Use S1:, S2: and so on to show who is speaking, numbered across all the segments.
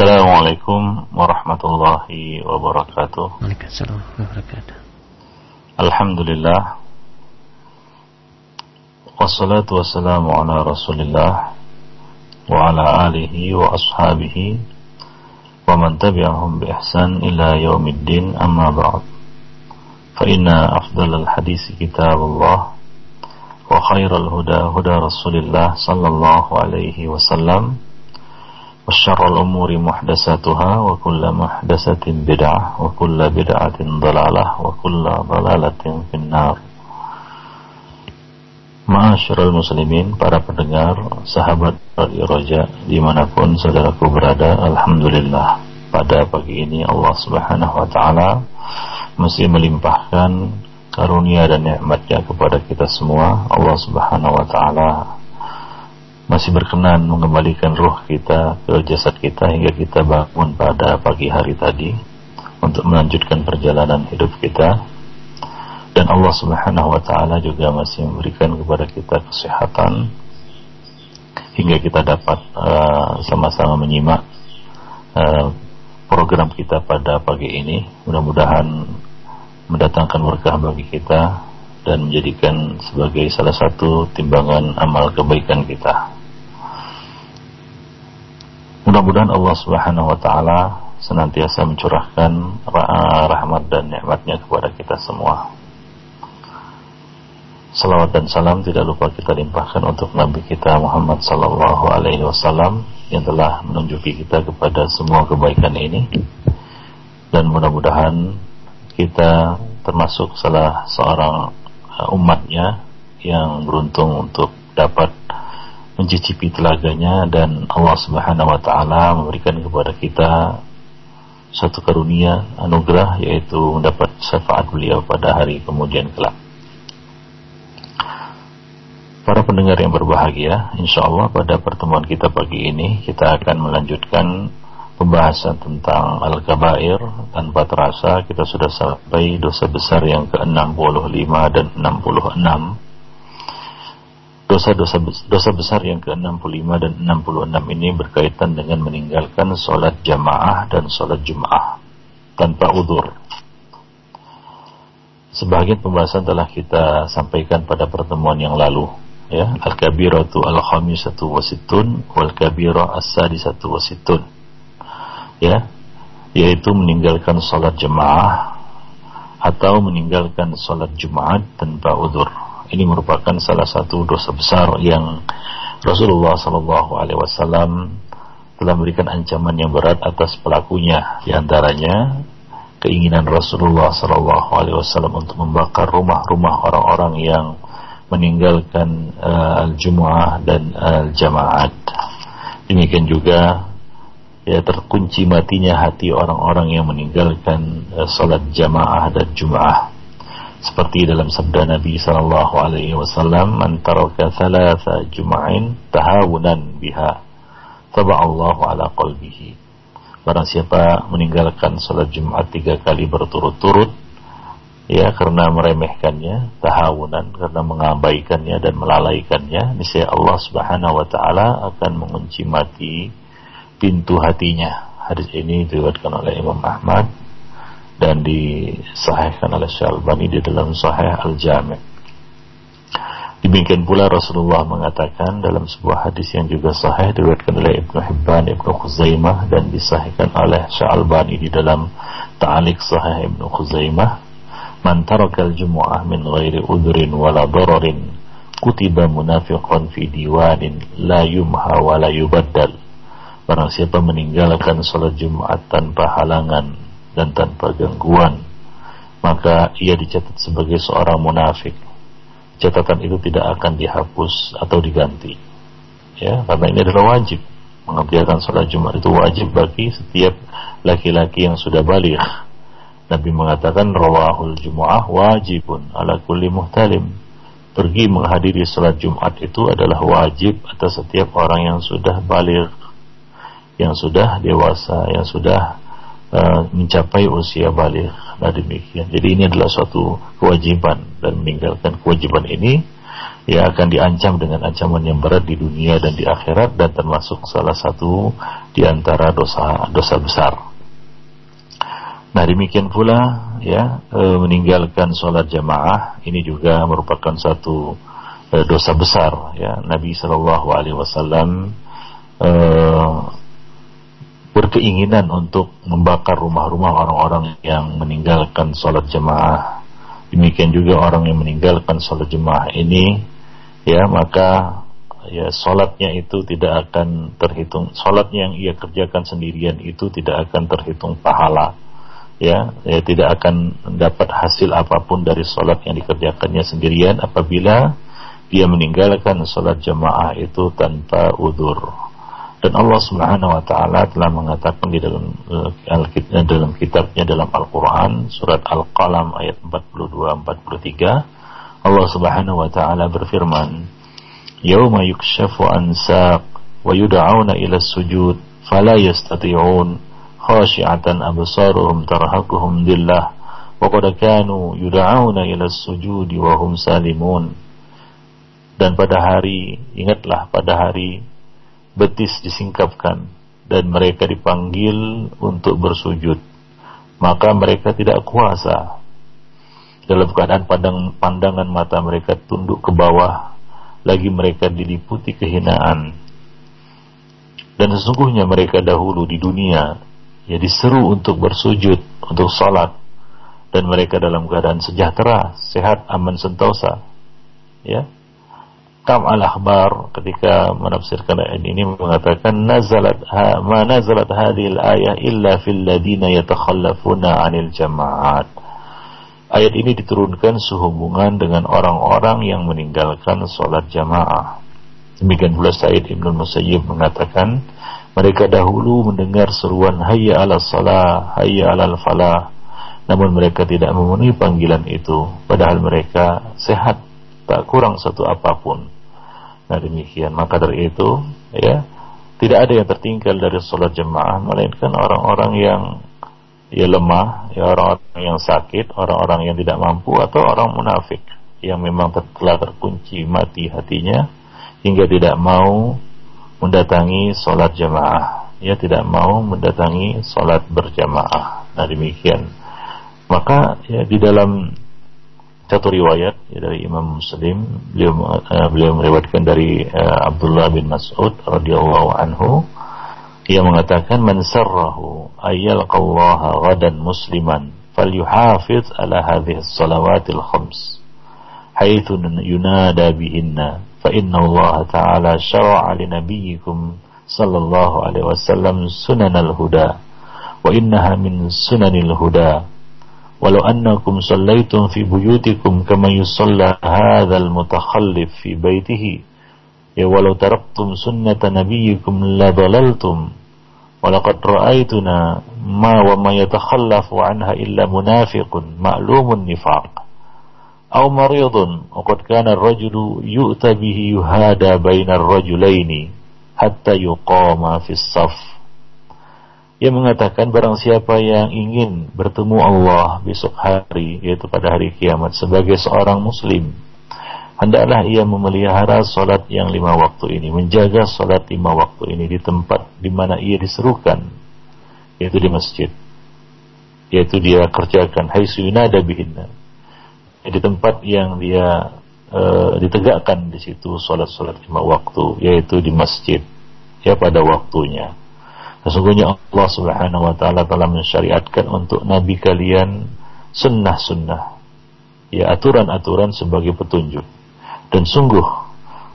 S1: Assalamualaikum warahmatullahi wabarakatuh.
S2: Waalaikumsalam wabarakatuh.
S1: Alhamdulillah. Wassalatu wassalamu ala Rasulillah wa ala alihi wa ashabihi wa man tabi'ahum bi ihsan ila yaumiddin amma ba'd. Fa inna afdalal hadis kitabullah wa khairal huda huda Rasulillah sallallahu alaihi wasallam وشر الأمور محدثاتها وكل محدثة بدعة وكل بدعة ضلالة وكل ضلالة في النار Ma'asyiral muslimin, para pendengar, sahabat Radio Roja, dimanapun saudaraku berada, Alhamdulillah, pada pagi ini Allah subhanahu wa ta'ala masih melimpahkan karunia dan nikmatnya kepada kita semua. Allah subhanahu wa ta'ala masih berkenan mengembalikan roh kita ke jasad kita hingga kita bangun pada pagi hari tadi untuk melanjutkan perjalanan hidup kita dan Allah Subhanahu wa taala juga masih memberikan kepada kita kesehatan hingga kita dapat uh, sama-sama uh, menyimak uh, program kita pada pagi ini mudah-mudahan mendatangkan berkah bagi kita dan menjadikan sebagai salah satu timbangan amal kebaikan kita. Mudah-mudahan Allah Subhanahu wa taala senantiasa mencurahkan rahmat dan nikmatnya kepada kita semua. Salawat dan salam tidak lupa kita limpahkan untuk Nabi kita Muhammad sallallahu alaihi wasallam yang telah menunjuki kita kepada semua kebaikan ini. Dan mudah-mudahan kita termasuk salah seorang umatnya yang beruntung untuk dapat mencicipi telaganya dan Allah Subhanahu wa taala memberikan kepada kita satu karunia anugerah yaitu mendapat syafaat beliau pada hari kemudian kelak. Para pendengar yang berbahagia, insya Allah pada pertemuan kita pagi ini kita akan melanjutkan pembahasan tentang Al-Kabair tanpa terasa kita sudah sampai dosa besar yang ke-65 dan 66 Dosa-dosa dosa besar yang ke-65 dan 66 ini berkaitan dengan meninggalkan sholat jamaah dan sholat jum'ah tanpa udur. Sebagian pembahasan telah kita sampaikan pada pertemuan yang lalu. Ya, al-kabiratu al-khamisatu wasitun wal kabira as-sadisatu wasitun. Ya, yaitu meninggalkan sholat jemaah atau meninggalkan sholat jumat tanpa udur ini merupakan salah satu dosa besar yang Rasulullah Shallallahu Alaihi Wasallam telah memberikan ancaman yang berat atas pelakunya. Di antaranya keinginan Rasulullah Shallallahu Alaihi Wasallam untuk membakar rumah-rumah orang-orang yang meninggalkan uh, al-jumu'ah dan al-jamaat. Demikian juga ya terkunci matinya hati orang-orang yang meninggalkan uh, salat jamaah dan jumu'ah seperti dalam sabda Nabi sallallahu alaihi wasallam man taraka thalatha jum'ain tahawunan biha taba'allahu ala qalbihi. Barang siapa meninggalkan salat Jumat tiga kali berturut-turut ya karena meremehkannya tahawunan karena mengabaikannya dan melalaikannya niscaya Allah Subhanahu wa taala akan mengunci mati pintu hatinya. Hadis ini diriwayatkan oleh Imam Ahmad dan disahihkan oleh Syalbani di dalam Sahih Al-Jami' Demikian pula Rasulullah mengatakan dalam sebuah hadis yang juga sahih diriwayatkan oleh Ibnu Hibban, Ibnu Khuzaimah dan disahihkan oleh Syalbani di dalam Ta'aliq Sahih Ibnu Khuzaimah, "Man tarakal jumu'ah min ghairi udhrin wala dararin kutiba munafiqan fi diwanin la yumha wa la yubaddal." Barang siapa meninggalkan salat Jumat tanpa halangan dan tanpa gangguan maka ia dicatat sebagai seorang munafik. Catatan itu tidak akan dihapus atau diganti. Ya karena ini adalah wajib. Mengerjakan sholat Jumat itu wajib bagi setiap laki-laki yang sudah balik. Nabi mengatakan rawahul Jumu'ah wajibun ala kulli muhtalim. Pergi menghadiri sholat Jumat itu adalah wajib atas setiap orang yang sudah balik yang sudah dewasa yang sudah uh, mencapai usia balik nah demikian jadi ini adalah suatu kewajiban dan meninggalkan kewajiban ini ya akan diancam dengan ancaman yang berat di dunia dan di akhirat dan termasuk salah satu di antara dosa dosa besar. Nah demikian pula ya e, meninggalkan sholat jamaah ini juga merupakan satu e, dosa besar ya Nabi Shallallahu Alaihi berkeinginan untuk membakar rumah-rumah orang-orang yang meninggalkan sholat jamaah. Demikian juga orang yang meninggalkan sholat jemaah ini ya maka ya solatnya itu tidak akan terhitung solatnya yang ia kerjakan sendirian itu tidak akan terhitung pahala ya, ya tidak akan dapat hasil apa pun dari solat yang dikerjakannya sendirian apabila dia meninggalkan solat jemaah itu tanpa udur dan Allah Subhanahu wa taala telah mengatakan di dalam uh, dalam kitabnya dalam Al-Qur'an surat Al-Qalam ayat 42 43 Allah Subhanahu wa taala berfirman, "Yauma yukshafu an saq wa yud'auna ila sujud fala yastati'un khashi'atan absaruhum tarhaquhum dillah wa qad kanu yud'auna ila sujudi wa hum salimun." Dan pada hari, ingatlah pada hari betis disingkapkan dan mereka dipanggil untuk bersujud. Maka mereka tidak kuasa. Dalam keadaan pandang, pandangan mata mereka tunduk ke bawah lagi mereka diliputi kehinaan. Dan sesungguhnya mereka dahulu di dunia ya diseru untuk bersujud untuk salat. Dan mereka dalam keadaan sejahtera sehat aman sentosa. Ya Kam al-akhbar ketika menafsirkan ayat ini mengatakan nazalat ha, ma nazalat hadhil ayah illa fil ladina yatakhallafuna 'anil jama'at. Ayat ini diturunkan sehubungan dengan orang-orang yang meninggalkan sholat jamaah. Demikian pula Said Ibn Musayyib mengatakan, mereka dahulu mendengar seruan hayya ala salah, hayya ala falah, namun mereka tidak memenuhi panggilan itu, padahal mereka sehat, tak kurang satu apa pun. Nah demikian, maka dari itu, ya, tidak ada yang tertinggal dari sholat jamaah, melainkan orang-orang yang ya lemah, ya orang-orang yang sakit, orang-orang yang tidak mampu atau orang munafik yang memang telah terkunci mati hatinya hingga tidak mau mendatangi sholat jamaah, ya tidak mau mendatangi sholat berjamaah. Nah demikian. Maka ya di dalam satu riwayat ya, dari Imam Muslim. Beliau uh, beliau meriwayatkan dari uh, Abdullah bin Mas'ud radhiyallahu anhu. Ia mengatakan man sarrahu ayyalqallaha ghadan musliman falyuhafiz ala hadhihi salawatil khams haitsu yunada bihinna fa inna Allah ta'ala syara'a li nabiyyikum sallallahu alaihi wasallam sunanal huda wa innaha min sunanil huda ولو أنكم صليتم في بيوتكم كما يصلى هذا المتخلف في بيته. إيه، ولو تركتم سنة نبيكم لضللتم. ولقد رأيتنا ما وما يتخلف عنها إلا منافق معلوم النفاق. أو مريض وقد كان الرجل يؤتى به يهادى بين الرجلين حتى يقام في الصف. Ia mengatakan barang siapa yang ingin bertemu Allah besok hari yaitu pada hari kiamat sebagai seorang muslim hendaklah ia memelihara solat yang lima waktu ini, menjaga solat lima waktu ini di tempat di mana ia diserukan, yaitu di masjid, yaitu dia kerjakan hai yunada bihinna, di tempat yang dia e, ditegakkan di situ solat-solat lima waktu, yaitu di masjid, ya pada waktunya. Sesungguhnya Allah Subhanahu wa taala telah mensyariatkan untuk nabi kalian sunnah-sunnah ya aturan-aturan sebagai petunjuk dan sungguh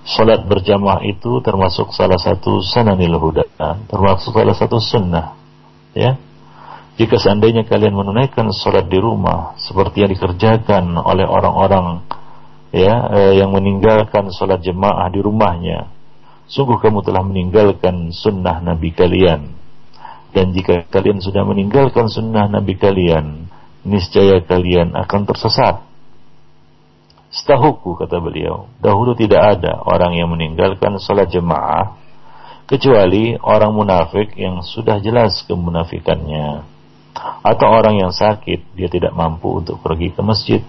S1: Salat berjamaah itu termasuk salah satu sananil huda, termasuk salah satu sunnah. Ya, jika seandainya kalian menunaikan salat di rumah seperti yang dikerjakan oleh orang-orang ya eh, yang meninggalkan salat jemaah di rumahnya, sungguh kamu telah meninggalkan sunnah Nabi kalian. Dan jika kalian sudah meninggalkan sunnah Nabi kalian, niscaya kalian akan tersesat. Setahuku kata beliau, dahulu tidak ada orang yang meninggalkan salat jemaah kecuali orang munafik yang sudah jelas kemunafikannya atau orang yang sakit dia tidak mampu untuk pergi ke masjid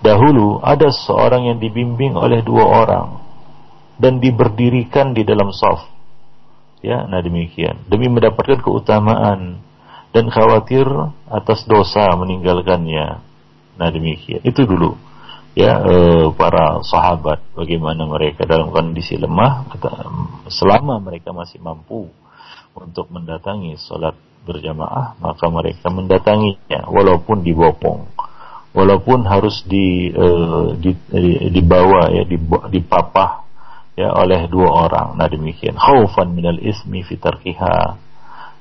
S1: dahulu ada seorang yang dibimbing oleh dua orang dan diberdirikan di dalam saf. Ya, nah demikian. Demi mendapatkan keutamaan dan khawatir atas dosa meninggalkannya. Nah demikian. Itu dulu ya e, para sahabat bagaimana mereka dalam kondisi lemah selama mereka masih mampu untuk mendatangi sholat berjamaah maka mereka mendatanginya walaupun dibopong walaupun harus di, e, di, di dibawa ya dipapah ya oleh dua orang. Nah demikian. Khaufan minal ismi fitarkiha.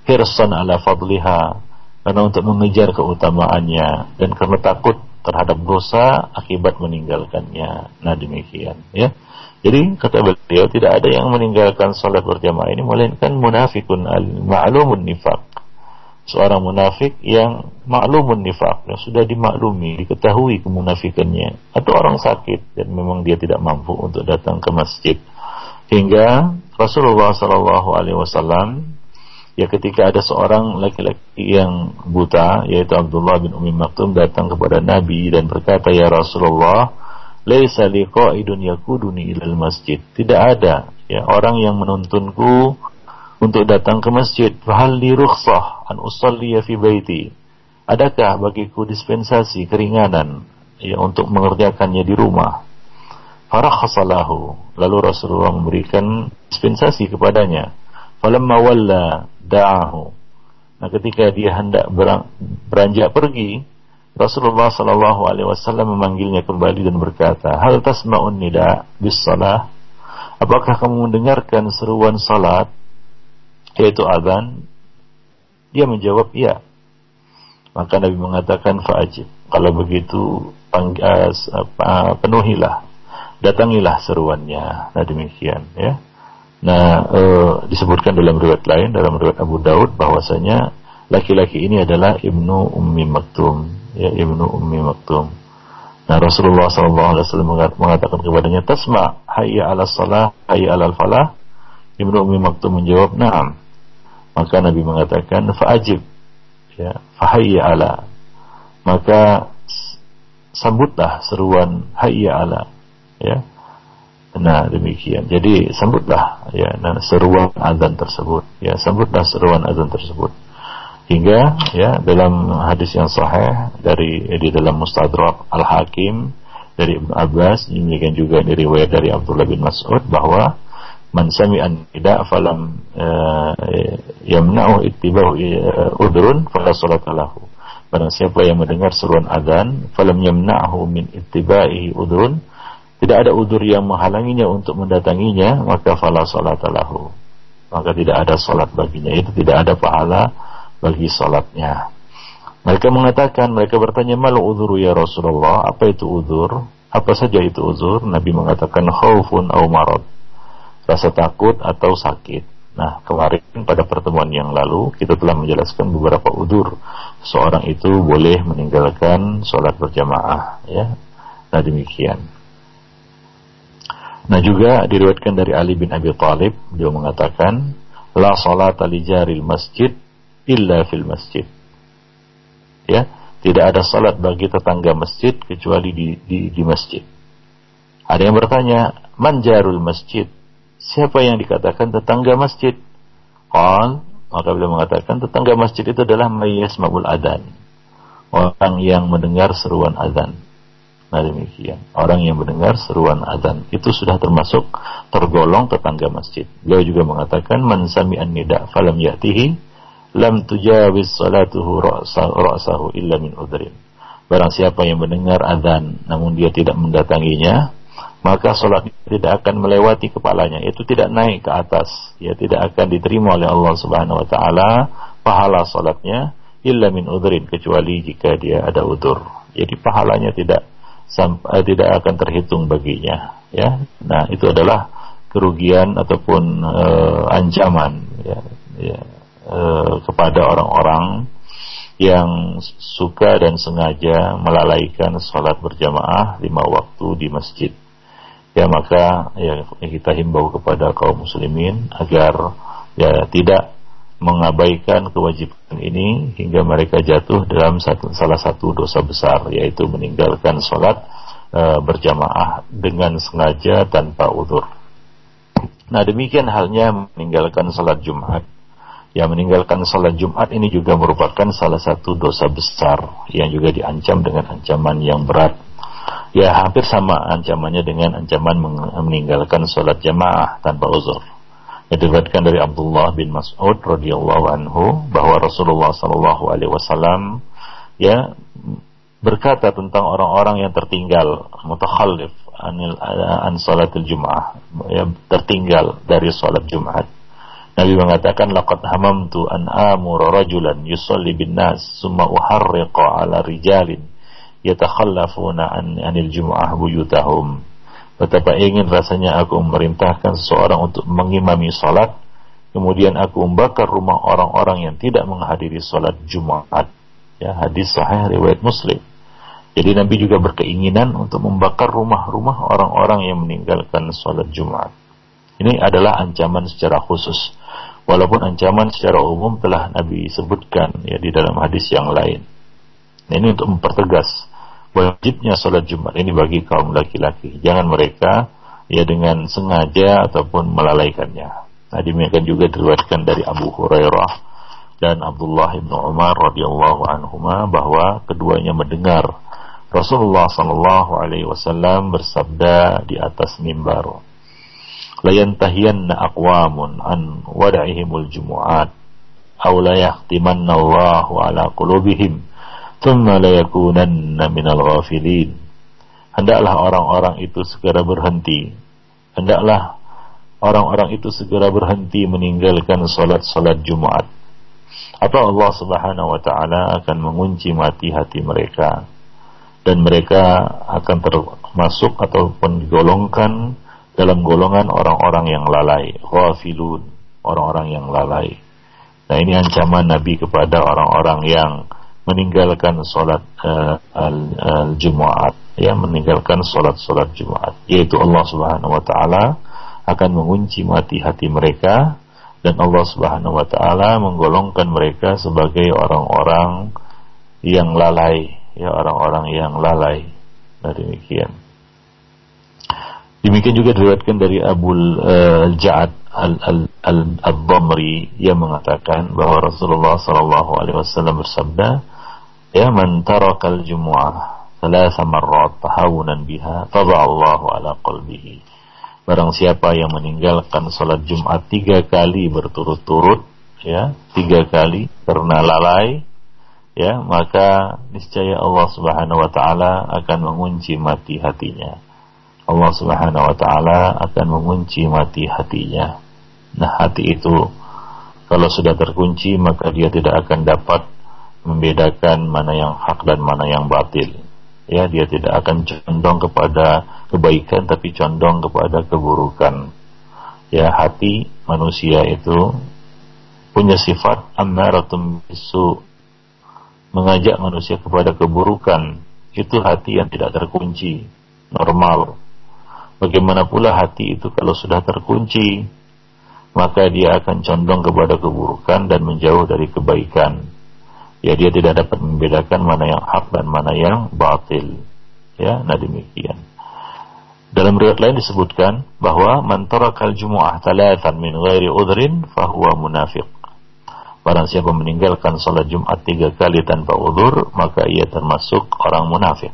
S1: Hirsan ala fadliha. Karena untuk mengejar keutamaannya. Dan karena takut terhadap dosa akibat meninggalkannya. Nah demikian. ya. Jadi kata beliau tidak ada yang meninggalkan sholat berjamaah ini melainkan munafikun al ma'lumun nifak seorang munafik yang maklumun nifak yang sudah dimaklumi, diketahui kemunafikannya atau orang sakit dan memang dia tidak mampu untuk datang ke masjid. Hingga Rasulullah Shallallahu alaihi wasallam ya ketika ada seorang laki-laki yang buta yaitu Abdullah bin Umi Maktum datang kepada Nabi dan berkata ya Rasulullah laisa liqa'idun yakuduni ilal masjid. Tidak ada ya orang yang menuntunku untuk datang ke masjid. Fahal li rukhsah an usalli fi baiti. Adakah bagiku dispensasi keringanan ya untuk mengerjakannya di rumah? Farakhasalahu. Lalu Rasulullah memberikan dispensasi kepadanya. Falamma walla da'ahu. Nah, ketika dia hendak beranjak pergi, Rasulullah Shallallahu Alaihi Wasallam memanggilnya kembali dan berkata, Hal tasma'un nida bis salah? Apakah kamu mendengarkan seruan salat? Yaitu azan dia menjawab iya. Maka Nabi mengatakan fa'ajib. Kalau begitu uh, penuhilah. Datangilah seruannya. Nah demikian ya. Nah e, disebutkan dalam riwayat lain dalam riwayat Abu Daud bahwasanya laki-laki ini adalah Ibnu Ummi Maktum ya Ibnu Ummi Maktum. Nah Rasulullah SAW mengatakan kepadanya Tasma hayya ala salah hayya ala falah Ibnu Ummi Maktum menjawab Naam maka Nabi mengatakan fa'ajib. Ya fahayya ala. Maka sambutlah seruan hayya ala. Ya. Nah demikian. Jadi sambutlah ya nah, seruan azan tersebut. Ya sambutlah seruan azan tersebut. Hingga ya dalam hadis yang sahih dari di dalam Mustadrak Al Hakim dari Ibnu Abbas demikian juga diriwayat dari Abdullah bin Mas'ud bahwa man sami'an tidak falam uh, yamna'u ittiba'u uh, udrun fala salata lahu. Barang siapa yang mendengar seruan azan falam yamna'hu min ittiba'i udrun tidak ada udur yang menghalanginya untuk mendatanginya maka fala salata lahu. Maka tidak ada salat baginya. Itu tidak ada pahala bagi salatnya. Mereka mengatakan mereka bertanya malu udhuru ya Rasulullah? Apa itu udur apa saja itu uzur Nabi mengatakan khaufun au marad rasa takut atau sakit. Nah, kemarin pada pertemuan yang lalu kita telah menjelaskan beberapa udur seorang itu boleh meninggalkan sholat berjamaah, ya. Nah demikian. Nah juga diriwayatkan dari Ali bin Abi Thalib, dia mengatakan, la salat li jaril masjid illa fil masjid. Ya, tidak ada salat bagi tetangga masjid kecuali di di, di masjid. Ada yang bertanya, manjarul masjid? Siapa yang dikatakan tetangga masjid? Qal, maka beliau mengatakan tetangga masjid itu adalah mayyasma'ul adan. Orang yang mendengar seruan azan. Nah demikian. Orang yang mendengar seruan azan itu sudah termasuk tergolong tetangga masjid. Beliau juga mengatakan man sami'an nida falam ya'tihi lam tujawiz salatuhu ra'sahu illa min udrin. Barang siapa yang mendengar azan namun dia tidak mendatanginya, maka sholat tidak akan melewati kepalanya. Itu tidak naik ke atas. Ya tidak akan diterima oleh Allah Subhanahu wa taala pahala sholatnya illa min udhrin kecuali jika dia ada udur. Jadi pahalanya tidak eh, tidak akan terhitung baginya ya. Nah itu adalah kerugian ataupun uh, ancaman ya, ya uh, kepada orang-orang yang suka dan sengaja melalaikan sholat berjamaah lima waktu di masjid ya maka ya kita himbau kepada kaum muslimin agar ya tidak mengabaikan kewajiban ini hingga mereka jatuh dalam satu, salah satu dosa besar yaitu meninggalkan sholat e, berjamaah dengan sengaja tanpa udur. Nah demikian halnya meninggalkan salat Jumat. Yang meninggalkan salat Jumat ini juga merupakan salah satu dosa besar yang juga diancam dengan ancaman yang berat. Ya hampir sama ancamannya dengan ancaman meninggalkan salat jamaah tanpa uzur. Diriwayatkan dari Abdullah bin Mas'ud radhiyallahu anhu bahwa Rasulullah sallallahu alaihi wasallam ya berkata tentang orang-orang yang tertinggal mutakhallif anil an salatil jum'ah ya tertinggal dari salat Jumat. Nabi mengatakan laqad hamamtu an amura rajulan yusalli bin nas summa uharriqa ala rijalin yatakhallafuna an anil jum'ah buyutahum Betapa ingin rasanya aku memerintahkan seseorang untuk mengimami salat, kemudian aku membakar rumah orang-orang yang tidak menghadiri salat Jumat. Ya, hadis sahih riwayat Muslim. Jadi Nabi juga berkeinginan untuk membakar rumah-rumah orang-orang yang meninggalkan salat Jumat. Ini adalah ancaman secara khusus. Walaupun ancaman secara umum telah Nabi sebutkan ya di dalam hadis yang lain. Ini untuk mempertegas wajibnya sholat Jumat ini bagi kaum laki-laki. Jangan mereka ya dengan sengaja ataupun melalaikannya. Nah, demikian juga diriwayatkan dari Abu Hurairah dan Abdullah bin Umar radhiyallahu anhuma bahwa keduanya mendengar Rasulullah sallallahu alaihi wasallam bersabda di atas mimbar. La yantahiyanna aqwamun an wada'ihimul jumu'at aw la yahtimanna Allahu ala qulubihim thumma la yakunanna minal ghafilin. Hendaklah orang-orang itu segera berhenti. Hendaklah orang-orang itu segera berhenti meninggalkan salat-salat Jumat atau Allah Subhanahu wa taala akan mengunci mati hati mereka. Dan mereka akan termasuk ataupun digolongkan dalam golongan orang-orang yang lalai, ghafilun, orang-orang yang lalai. Nah, ini ancaman Nabi kepada orang-orang yang meninggalkan sholat uh, al-Jumu'at ya meninggalkan sholat-sholat Jumat yaitu Allah Subhanahu wa taala akan mengunci mati hati mereka dan Allah Subhanahu wa taala menggolongkan mereka sebagai orang-orang yang lalai. Ya orang-orang yang lalai. Nah demikian. Demikian juga diriwayatkan dari Abu uh, Ja'ad al-Dhamri yang mengatakan bahwa Rasulullah sallallahu alaihi wasallam bersabda ya man tarakal jumu'ah thalatha marrat tahawunan biha Allahu ala qalbihi. Barang siapa yang meninggalkan salat Jumat tiga kali berturut-turut ya tiga kali karena lalai ya maka niscaya Allah Subhanahu wa taala akan mengunci mati hatinya. Allah Subhanahu wa taala akan mengunci mati hatinya. Nah hati itu kalau sudah terkunci maka dia tidak akan dapat membedakan mana yang hak dan mana yang batil. Ya, dia tidak akan condong kepada kebaikan tapi condong kepada keburukan. Ya, hati manusia itu punya sifat ammaratum bisu mengajak manusia kepada keburukan. Itu hati yang tidak terkunci, normal. Bagaimana pula hati itu kalau sudah terkunci, maka dia akan condong kepada keburukan dan menjauh dari kebaikan ya dia tidak dapat membedakan mana yang hak dan mana yang batil. Ya, nah demikian. Dalam riwayat lain disebutkan bahwa man tarakal jumu'ah talatan min ghairi udhrin fahuwa munafiq. Barang siapa meninggalkan salat Jumat tiga kali tanpa udur, maka ia termasuk orang munafik.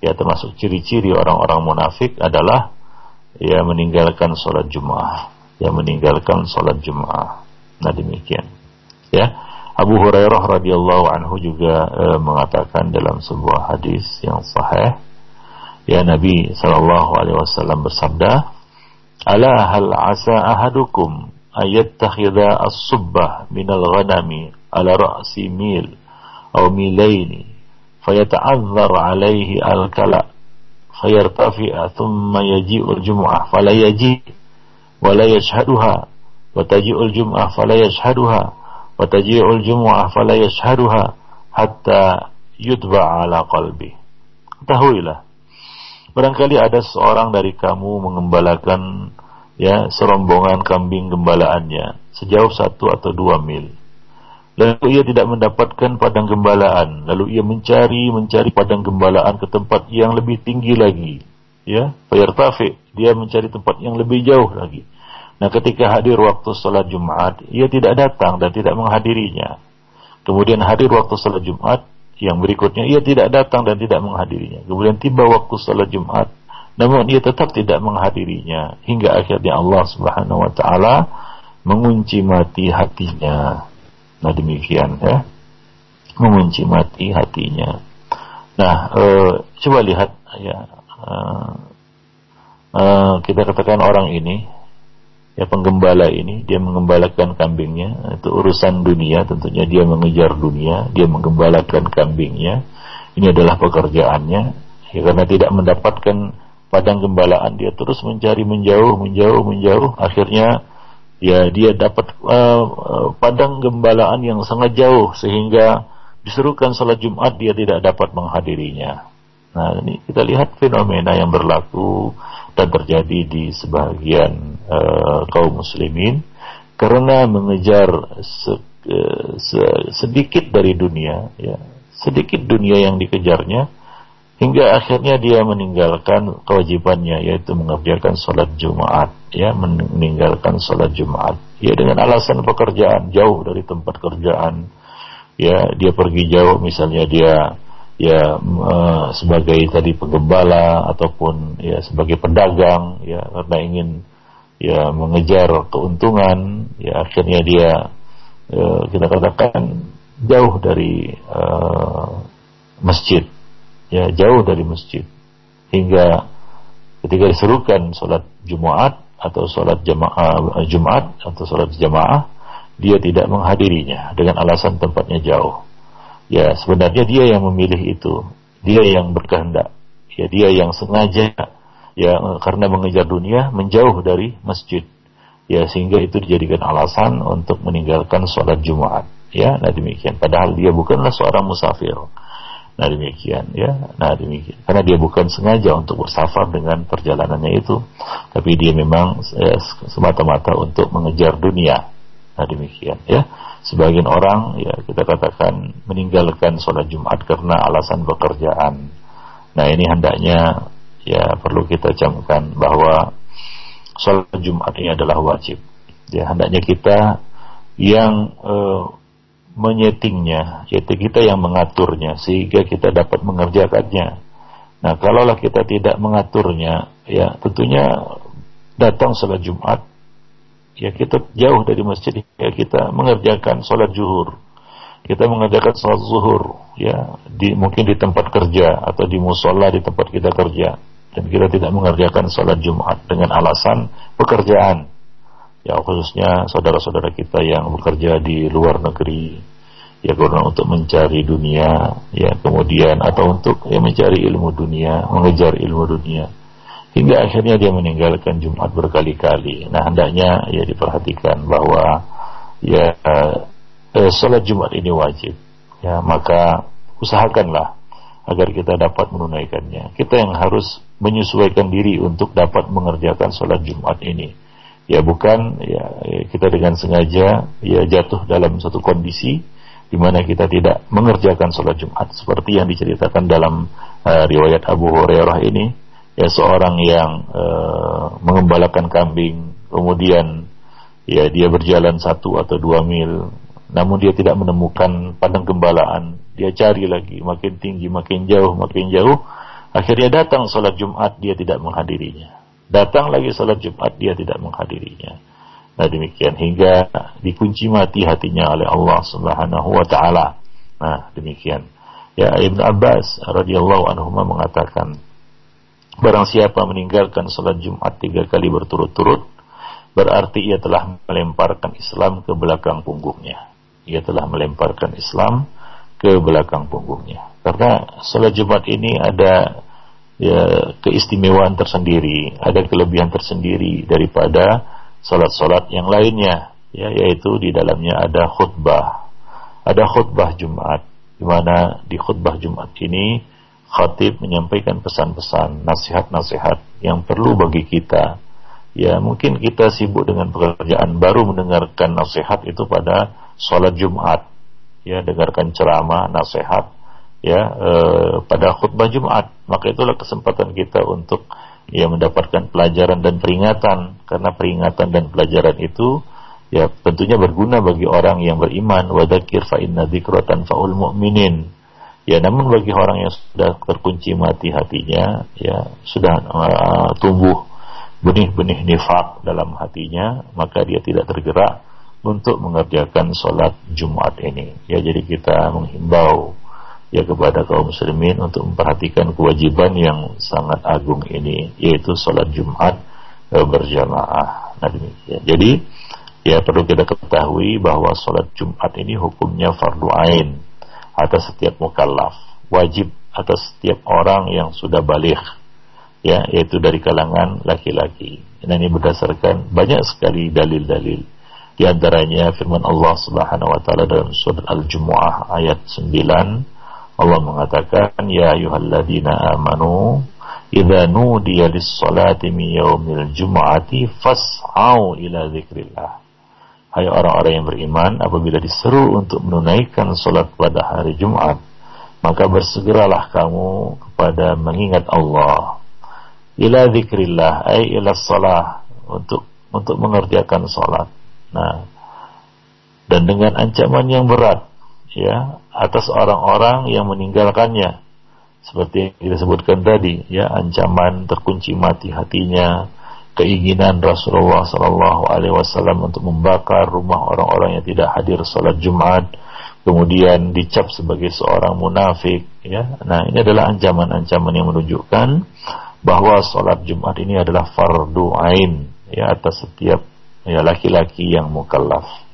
S1: Ya termasuk ciri-ciri orang-orang munafik adalah ia meninggalkan salat Jumat, ia meninggalkan salat Jumat. Nah demikian. Ya. Abu Hurairah radhiyallahu anhu juga e, mengatakan dalam sebuah hadis yang sahih ya Nabi sallallahu alaihi wasallam bersabda ala hal asa ahadukum ayattakhidha as-subbah minal ghanami ala ra'si mil aw milaini fayata'azzar alaihi al-kala al-jum'ah fala yaji' wa la yashhaduha wa taji'u al-jum'ah wataji'ul jumu'ah fala yashhaduha hatta yutba ala qalbi. Ketahuilah, barangkali ada seorang dari kamu mengembalakan ya serombongan kambing gembalaannya sejauh satu atau dua mil. lalu ia tidak mendapatkan padang gembalaan, lalu ia mencari mencari padang gembalaan ke tempat yang lebih tinggi lagi, ya, fayartafi, dia mencari tempat yang lebih jauh lagi. Nah, ketika hadir waktu sholat Jumat, ia tidak datang dan tidak menghadirinya. Kemudian hadir waktu sholat Jumat, yang berikutnya ia tidak datang dan tidak menghadirinya. Kemudian tiba waktu sholat Jumat, namun ia tetap tidak menghadirinya hingga akhirnya Allah Subhanahu wa taala mengunci mati hatinya. Nah demikian ya. Mengunci mati hatinya. Nah, e, coba lihat ya. E, e, kita katakan orang ini ya penggembala ini dia mengembalakan kambingnya. Itu urusan dunia tentunya dia mengejar dunia. Dia menggembalakan kambingnya. Ini adalah pekerjaannya. Ya karena tidak mendapatkan padang gembalaan dia terus mencari menjauh menjauh menjauh. Akhirnya ya dia dapat uh, padang gembalaan yang sangat jauh sehingga diserukan salat Jumat dia tidak dapat menghadirinya. Nah, ini kita lihat fenomena yang berlaku dan terjadi di sebagian uh, kaum muslimin karena mengejar se, uh, se, sedikit dari dunia ya, sedikit dunia yang dikejarnya hingga akhirnya dia meninggalkan kewajibannya yaitu mengerjakan sholat Jumat ya meninggalkan sholat Jumat ya dengan alasan pekerjaan jauh dari tempat kerjaan ya dia pergi jauh misalnya dia ya uh, sebagai tadi penggembala ataupun ya sebagai pedagang ya karena ingin ya mengejar keuntungan ya akhirnya dia uh, kita katakan jauh dari uh, masjid. Ya jauh dari masjid. Hingga ketika diserukan sholat Jumat atau sholat jamaah Jumat atau sholat jamaah dia tidak menghadirinya dengan alasan tempatnya jauh ya sebenarnya dia yang memilih itu. Dia yang berkehendak. Ya dia yang sengaja ya karena mengejar dunia menjauh dari masjid. Ya sehingga itu dijadikan alasan untuk meninggalkan sholat Jumat ya nah demikian. Padahal dia bukanlah seorang musafir. Nah demikian ya, nah demikian. Karena dia bukan sengaja untuk bersafar dengan perjalanannya itu, tapi dia memang eh, semata-mata untuk mengejar dunia. Nah demikian ya. Sebagian orang ya kita katakan meninggalkan sholat Jumat karena alasan pekerjaan. Nah ini hendaknya ya perlu kita camkan bahwa sholat Jumat ini adalah wajib. Ya hendaknya kita yang eh, menyetingnya, yaitu kita yang mengaturnya sehingga kita dapat mengerjakannya. Nah, kalaulah kita tidak mengaturnya, ya tentunya datang sholat Jumat, ya kita jauh dari masjid, ya kita mengerjakan sholat zuhur, kita mengerjakan sholat zuhur, ya di mungkin di tempat kerja atau di musola di tempat kita kerja, dan kita tidak mengerjakan sholat Jumat dengan alasan pekerjaan. Ya khususnya saudara-saudara kita yang bekerja di luar negeri. Ya karena untuk mencari dunia ya kemudian atau untuk ya mencari ilmu dunia mengejar ilmu dunia hingga akhirnya dia meninggalkan Jumat berkali-kali. Nah hendaknya ya diperhatikan bahwa ya eh, sholat Jumat ini wajib. Ya maka usahakanlah agar kita dapat menunaikannya. Kita yang harus menyesuaikan diri untuk dapat mengerjakan sholat Jumat ini. Ya bukan ya kita dengan sengaja ya jatuh dalam satu kondisi di mana kita tidak mengerjakan sholat Jumat. Seperti yang diceritakan dalam uh, riwayat Abu Hurairah ini ya seorang yang uh, mengembalakan kambing kemudian ya dia berjalan satu atau dua mil namun dia tidak menemukan padang gembalaan dia cari lagi makin tinggi makin jauh makin jauh akhirnya datang sholat Jumat dia tidak menghadirinya Datang lagi salat Jumat dia tidak menghadirinya. Nah demikian hingga dikunci mati hatinya oleh Allah Subhanahu wa taala. Nah demikian. Ya Ibn Abbas radhiyallahu anhu mengatakan barang siapa meninggalkan salat Jumat tiga kali berturut-turut berarti ia telah melemparkan Islam ke belakang punggungnya. Ia telah melemparkan Islam ke belakang punggungnya. Karena salat Jumat ini ada ya keistimewaan tersendiri, ada kelebihan tersendiri daripada salat-salat yang lainnya, ya yaitu di dalamnya ada khutbah. Ada khutbah Jumat di mana di khutbah Jumat ini khatib menyampaikan pesan-pesan, nasihat-nasihat yang perlu bagi kita. Ya, mungkin kita sibuk dengan pekerjaan baru mendengarkan nasihat itu pada sholat Jumat. ya dengarkan ceramah, nasihat ya e, pada khutbah Jumat. Maka itulah kesempatan kita untuk ya mendapatkan pelajaran dan peringatan karena peringatan dan pelajaran itu ya tentunya berguna bagi orang yang beriman wadakir fa inna dzikratan faul mu'minin ya namun bagi orang yang sudah terkunci mati hatinya ya sudah uh, tumbuh benih-benih nifak dalam hatinya maka dia tidak tergerak untuk mengerjakan sholat Jumat ini ya jadi kita menghimbau ya kepada kaum muslimin untuk memperhatikan kewajiban yang sangat agung ini yaitu sholat Jumat e, berjamaah. Nah demikian. Jadi ya perlu kita ketahui bahwa sholat Jumat ini hukumnya fardu ain atas setiap mukallaf, wajib atas setiap orang yang sudah balik ya yaitu dari kalangan laki-laki. Dan ini berdasarkan banyak sekali dalil-dalil. Di antaranya firman Allah Subhanahu wa taala dalam surat Al-Jumu'ah ayat 9 Allah mengatakan ya ayyuhalladzina amanu idza nudiya lis-salati min yaumil jum'ati fas'au ila dzikrillah Hai orang-orang yang beriman apabila diseru untuk menunaikan salat pada hari Jumat maka bersegeralah kamu kepada mengingat Allah. Ila dzikrillah ay ila salah untuk untuk mengerjakan salat nah dan dengan ancaman yang berat ya atas orang-orang yang meninggalkannya. Seperti yang kita sebutkan tadi ya ancaman terkunci mati hatinya keinginan Rasulullah Sallallahu Alaihi Wasallam untuk membakar rumah orang-orang yang tidak hadir sholat Jumat kemudian dicap sebagai seorang munafik ya. Nah ini adalah ancaman-ancaman yang menunjukkan bahwa sholat Jumat ini adalah fardu ain ya atas setiap ya laki-laki yang mukallaf.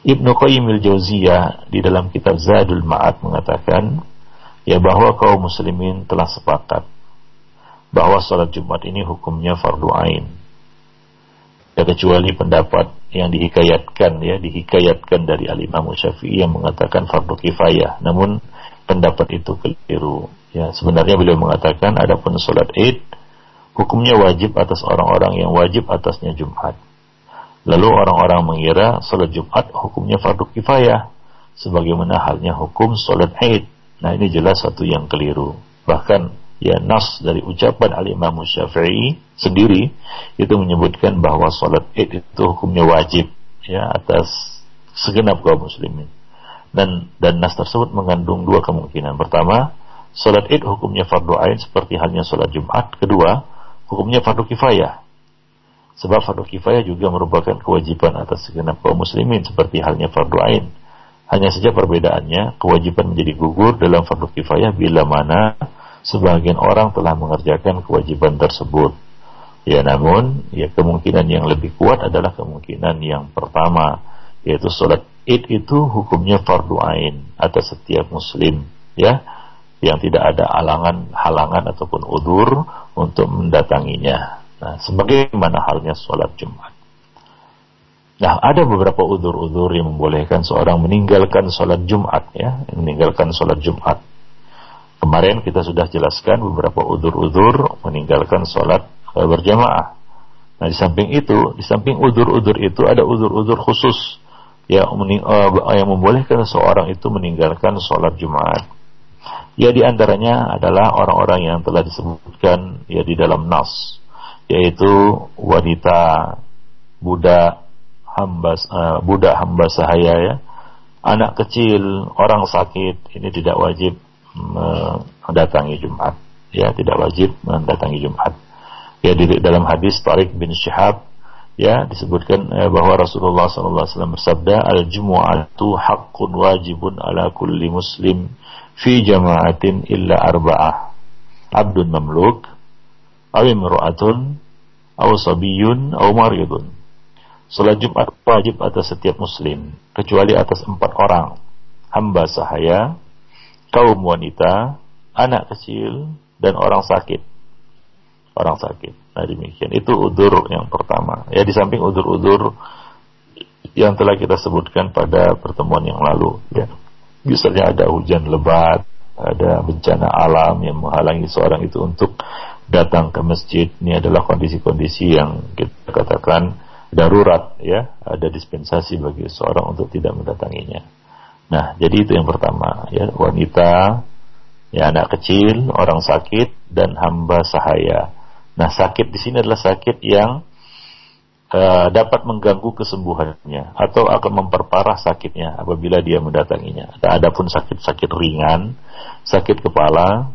S1: Ibnu Qayyim al-Jauziyah di dalam kitab Zadul Ma'ad mengatakan ya bahwa kaum muslimin telah sepakat bahwa salat Jumat ini hukumnya fardu ain. Ya kecuali pendapat yang dihikayatkan ya dihikayatkan dari al-Imam Syafi'i yang mengatakan fardu kifayah. Namun pendapat itu keliru. Ya, sebenarnya beliau mengatakan adapun salat Id hukumnya wajib atas orang-orang yang wajib atasnya Jumat. Lalu orang-orang mengira salat Jumat hukumnya fardu kifayah sebagaimana halnya hukum salat Id. Nah, ini jelas satu yang keliru. Bahkan ya nas dari ucapan al-Imam Syafi'i sendiri itu menyebutkan bahwa salat Id itu hukumnya wajib ya atas segenap kaum muslimin. Dan dan nas tersebut mengandung dua kemungkinan. Pertama, salat Id hukumnya fardu ain seperti halnya salat Jumat. Kedua, hukumnya fardu kifayah Sebab fardu kifayah juga merupakan kewajiban atas segenap kaum muslimin seperti halnya fardu ain. Hanya saja perbedaannya, kewajiban menjadi gugur dalam fardu kifayah bila mana sebagian orang telah mengerjakan kewajiban tersebut. Ya namun, ya kemungkinan yang lebih kuat adalah kemungkinan yang pertama, yaitu sholat id itu hukumnya fardu ain atas setiap muslim, ya, yang tidak ada halangan, halangan ataupun udur untuk mendatanginya. Nah, sebagaimana halnya sholat Jumat. Nah, ada beberapa udur-udur yang membolehkan seorang meninggalkan sholat Jumat, ya, meninggalkan sholat Jumat. Kemarin kita sudah jelaskan beberapa udur-udur meninggalkan sholat e, berjamaah. Nah, di samping itu, di samping udur-udur itu ada udur-udur khusus ya, uh, yang membolehkan seorang itu meninggalkan sholat Jumat. Ya, di antaranya adalah orang-orang yang telah disebutkan ya di dalam nas yaitu wanita budak hamba uh, budak hamba sahaya ya anak kecil orang sakit ini tidak wajib mendatangi Jumat ya tidak wajib mendatangi Jumat ya di dalam hadis Tariq bin Syihab ya disebutkan eh, bahwa Rasulullah SAW bersabda al jumu'atu haqqun wajibun ala kulli muslim fi jama'atin illa arba'ah abdun mamluk aw imra'atun aw sabiyun aw maridun. Salat Jumat wajib atas setiap muslim kecuali atas empat orang. Hamba sahaya, kaum wanita, anak kecil dan orang sakit. Orang sakit. Nah demikian. Itu udur yang pertama. Ya di samping udur-udur yang telah kita sebutkan pada pertemuan yang lalu. Ya. Misalnya ada hujan lebat, ada bencana alam yang menghalangi seorang itu untuk datang ke masjid ini adalah kondisi-kondisi yang kita katakan darurat ya ada dispensasi bagi seorang untuk tidak mendatanginya Nah, jadi itu yang pertama ya wanita, ya anak kecil, orang sakit dan hamba sahaya. Nah, sakit di sini adalah sakit yang uh, dapat mengganggu kesembuhannya atau akan memperparah sakitnya apabila dia mendatanginya. Nah, adapun sakit-sakit ringan, sakit kepala,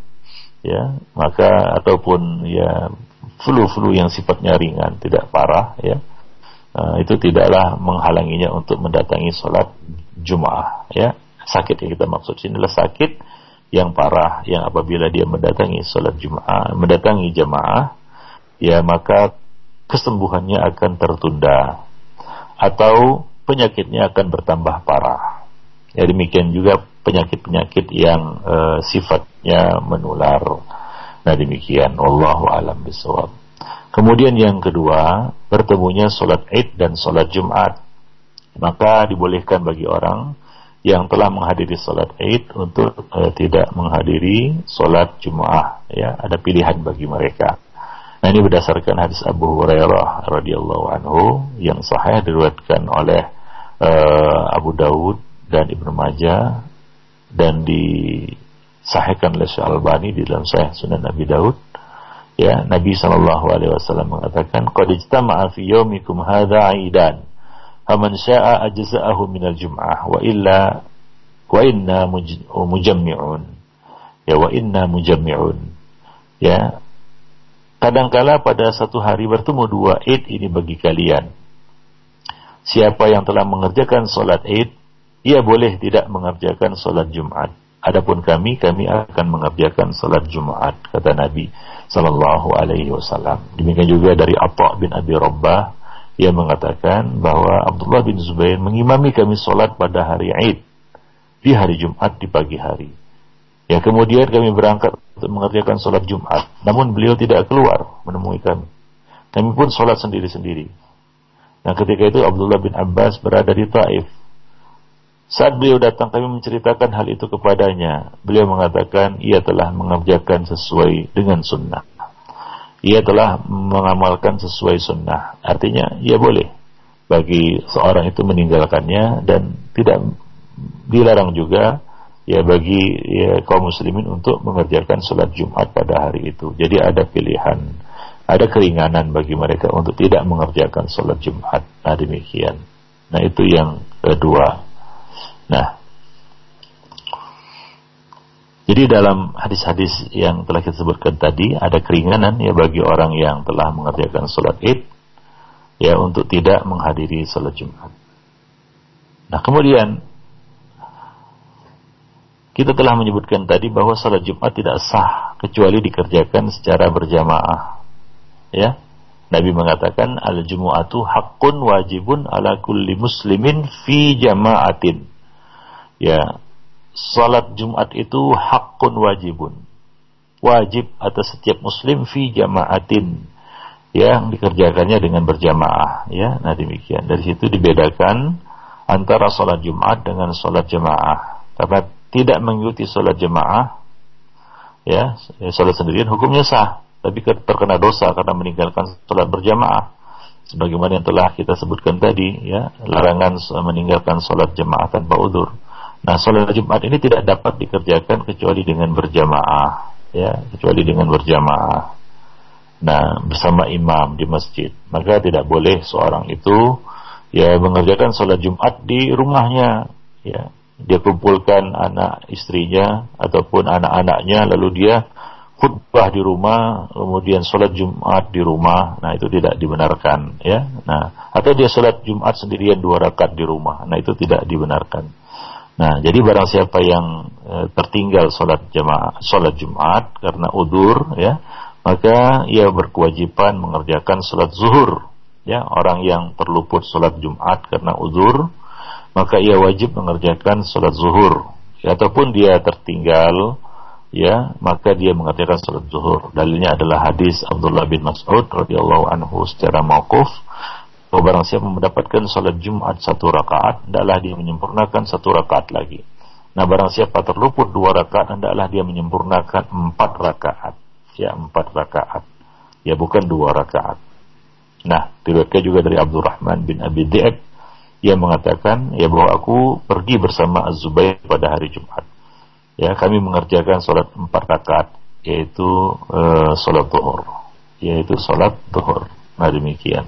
S1: ya, maka ataupun ya flu-flu yang sifatnya ringan, tidak parah, ya, uh, itu tidaklah menghalanginya untuk mendatangi sholat Jumaah ya. Sakit yang kita maksud. Sini adalah sakit yang parah yang apabila dia mendatangi sholat Jumaah mendatangi jamaah ya maka kesembuhannya akan tertunda. Atau penyakitnya akan bertambah parah. Ya demikian juga penyakit-penyakit yang e, sifatnya menular. Nah demikian. Allahu alam bisawab kemudian yang kedua bertemunya sholat id dan sholat Jumat maka dibolehkan bagi orang yang telah menghadiri sholat id untuk uh, tidak menghadiri sholat Jumat ya. Ada pilihan bagi mereka. Nah ini berdasarkan hadis Abu Hurairah radhiyallahu anhu yang sahih diriwayatkan oleh uh, Abu Dawud dan Ibnu Majah dan disahihkan oleh Syekh Albani di dalam Sahih Sunan Nabi Daud ya Nabi Shallallahu alaihi wasallam mengatakan qad ijtama'a fi yaumikum hadza 'aidan faman syaa ajza'ahu minal jum'ah wa illa wa inna mujammi'un. Ya wa inna mujammi'un. Ya kadangkala pada satu hari bertemu dua id ini bagi kalian. Siapa yang telah mengerjakan solat id ia boleh tidak mengerjakan solat jumat. Adapun kami kami akan mengerjakan solat jumat kata Nabi sallallahu alaihi wasallam. Demikian juga dari Atha bin Abi Rabbah ia mengatakan bahwa Abdullah bin Zubair mengimami kami sholat pada hari Aid di hari Jumat di pagi hari. Ya kemudian kami berangkat untuk mengerjakan sholat Jumat, namun beliau tidak keluar menemui kami. Kami pun sholat sendiri-sendiri. Nah ketika itu Abdullah bin Abbas berada di Taif. Saat beliau datang kami menceritakan hal itu kepadanya. Beliau mengatakan ia telah mengerjakan sesuai dengan sunnah ia telah mengamalkan sesuai sunnah. Artinya, ia boleh bagi seorang itu meninggalkannya dan tidak dilarang juga ya bagi ya, kaum muslimin untuk mengerjakan sholat Jumat pada hari itu. Jadi ada pilihan, ada keringanan bagi mereka untuk tidak mengerjakan sholat Jumat. Nah demikian. Nah itu yang kedua. Nah jadi dalam hadis-hadis yang telah kita sebutkan tadi ada keringanan ya bagi orang yang telah mengerjakan sholat id ya untuk tidak menghadiri sholat Jumat. Nah kemudian kita telah menyebutkan tadi bahwa sholat Jumat tidak sah kecuali dikerjakan secara berjamaah. Ya, Nabi mengatakan al Jumu'atu hakun wajibun ala kulli muslimin fi jama'atin. Ya, salat Jumat itu hakun wajibun. Wajib atas setiap muslim fi jamaatin yang dikerjakannya dengan berjamaah ya. Nah demikian. Dari situ dibedakan antara salat Jumat dengan salat jamaah. Karena tidak mengikuti salat jamaah ya, salat sendirian hukumnya sah, tapi terkena dosa karena meninggalkan salat berjamaah. Sebagaimana yang telah kita sebutkan tadi ya, larangan meninggalkan salat jamaah tanpa udur. Nah, sholat Jumat ini tidak dapat dikerjakan kecuali dengan berjamaah, ya, kecuali dengan berjamaah. Nah, bersama imam di masjid. Maka tidak boleh seorang itu ya mengerjakan sholat Jumat di rumahnya, ya. Dia kumpulkan anak istrinya ataupun anak-anaknya lalu dia khutbah di rumah, kemudian sholat Jumat di rumah, nah itu tidak dibenarkan, ya. Nah, atau dia sholat Jumat sendirian dua rakaat di rumah, nah itu tidak dibenarkan. Nah, jadi barang siapa yang e, tertinggal sholat jamaah, sholat Jumat karena udur, ya, maka ia berkewajiban mengerjakan sholat zuhur. Ya, orang yang terluput sholat Jumat karena udur, maka ia wajib mengerjakan sholat zuhur. Ya, ataupun dia tertinggal, ya, maka dia mengerjakan sholat zuhur. Dalilnya adalah hadis Abdullah bin Mas'ud radhiyallahu anhu secara mauquf bahwa barang siapa mendapatkan salat Jumat satu rakaat, hendaklah dia menyempurnakan satu rakaat lagi. Nah, barang siapa terluput dua rakaat, hendaklah dia menyempurnakan empat rakaat. Ya, empat rakaat. Ya, bukan dua rakaat. Nah, diriwayatkan juga dari Abdurrahman bin Abi Di'ab Ia mengatakan ya bahwa aku pergi bersama Az-Zubair pada hari Jumat. Ya, kami mengerjakan sholat empat rakaat yaitu uh, sholat zuhur, yaitu sholat zuhur. Nah demikian.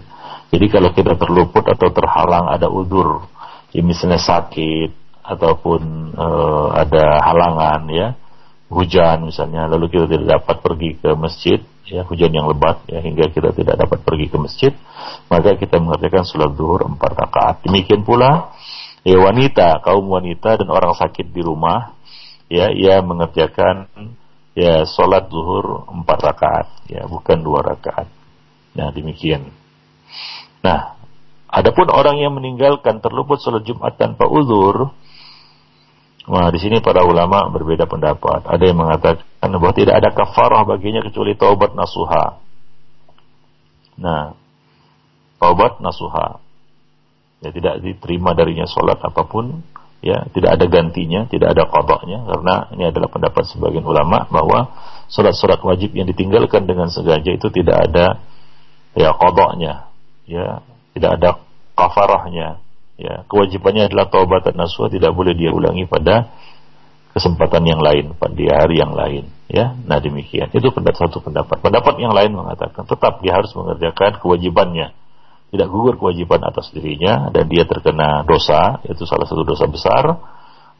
S1: Jadi kalau kita terluput atau terhalang ada udur, ya misalnya sakit ataupun uh, ada halangan ya, hujan misalnya, lalu kita tidak dapat pergi ke masjid, ya hujan yang lebat ya hingga kita tidak dapat pergi ke masjid maka kita mengerjakan sholat zuhur empat rakaat. Demikian pula ya wanita kaum wanita dan orang sakit di rumah ya ia mengerjakan ya sholat zuhur empat rakaat ya bukan dua rakaat. Nah demikian nah adapun orang yang meninggalkan terluput sholat Jumat tanpa uzur Nah, di sini para ulama berbeda pendapat. Ada yang mengatakan bahwa tidak ada kafarah baginya kecuali taubat nasuha. Nah, taubat nasuha. Ya tidak diterima darinya sholat apa pun, ya tidak ada gantinya, tidak ada kodoknya, karena ini adalah pendapat sebagian ulama bahwa sholat-sholat wajib yang ditinggalkan dengan sengaja itu tidak ada ya kodoknya, ya tidak ada kafarahnya, ya kewajibannya adalah taubat dan nasuha tidak boleh dia ulangi pada kesempatan yang lain pada hari yang lain. Ya nah demikian. Itu pendapat satu pendapat. Pendapat yang lain mengatakan tetap dia harus mengerjakan kewajibannya. Tidak gugur kewajiban atas dirinya dan dia terkena dosa itu salah satu dosa besar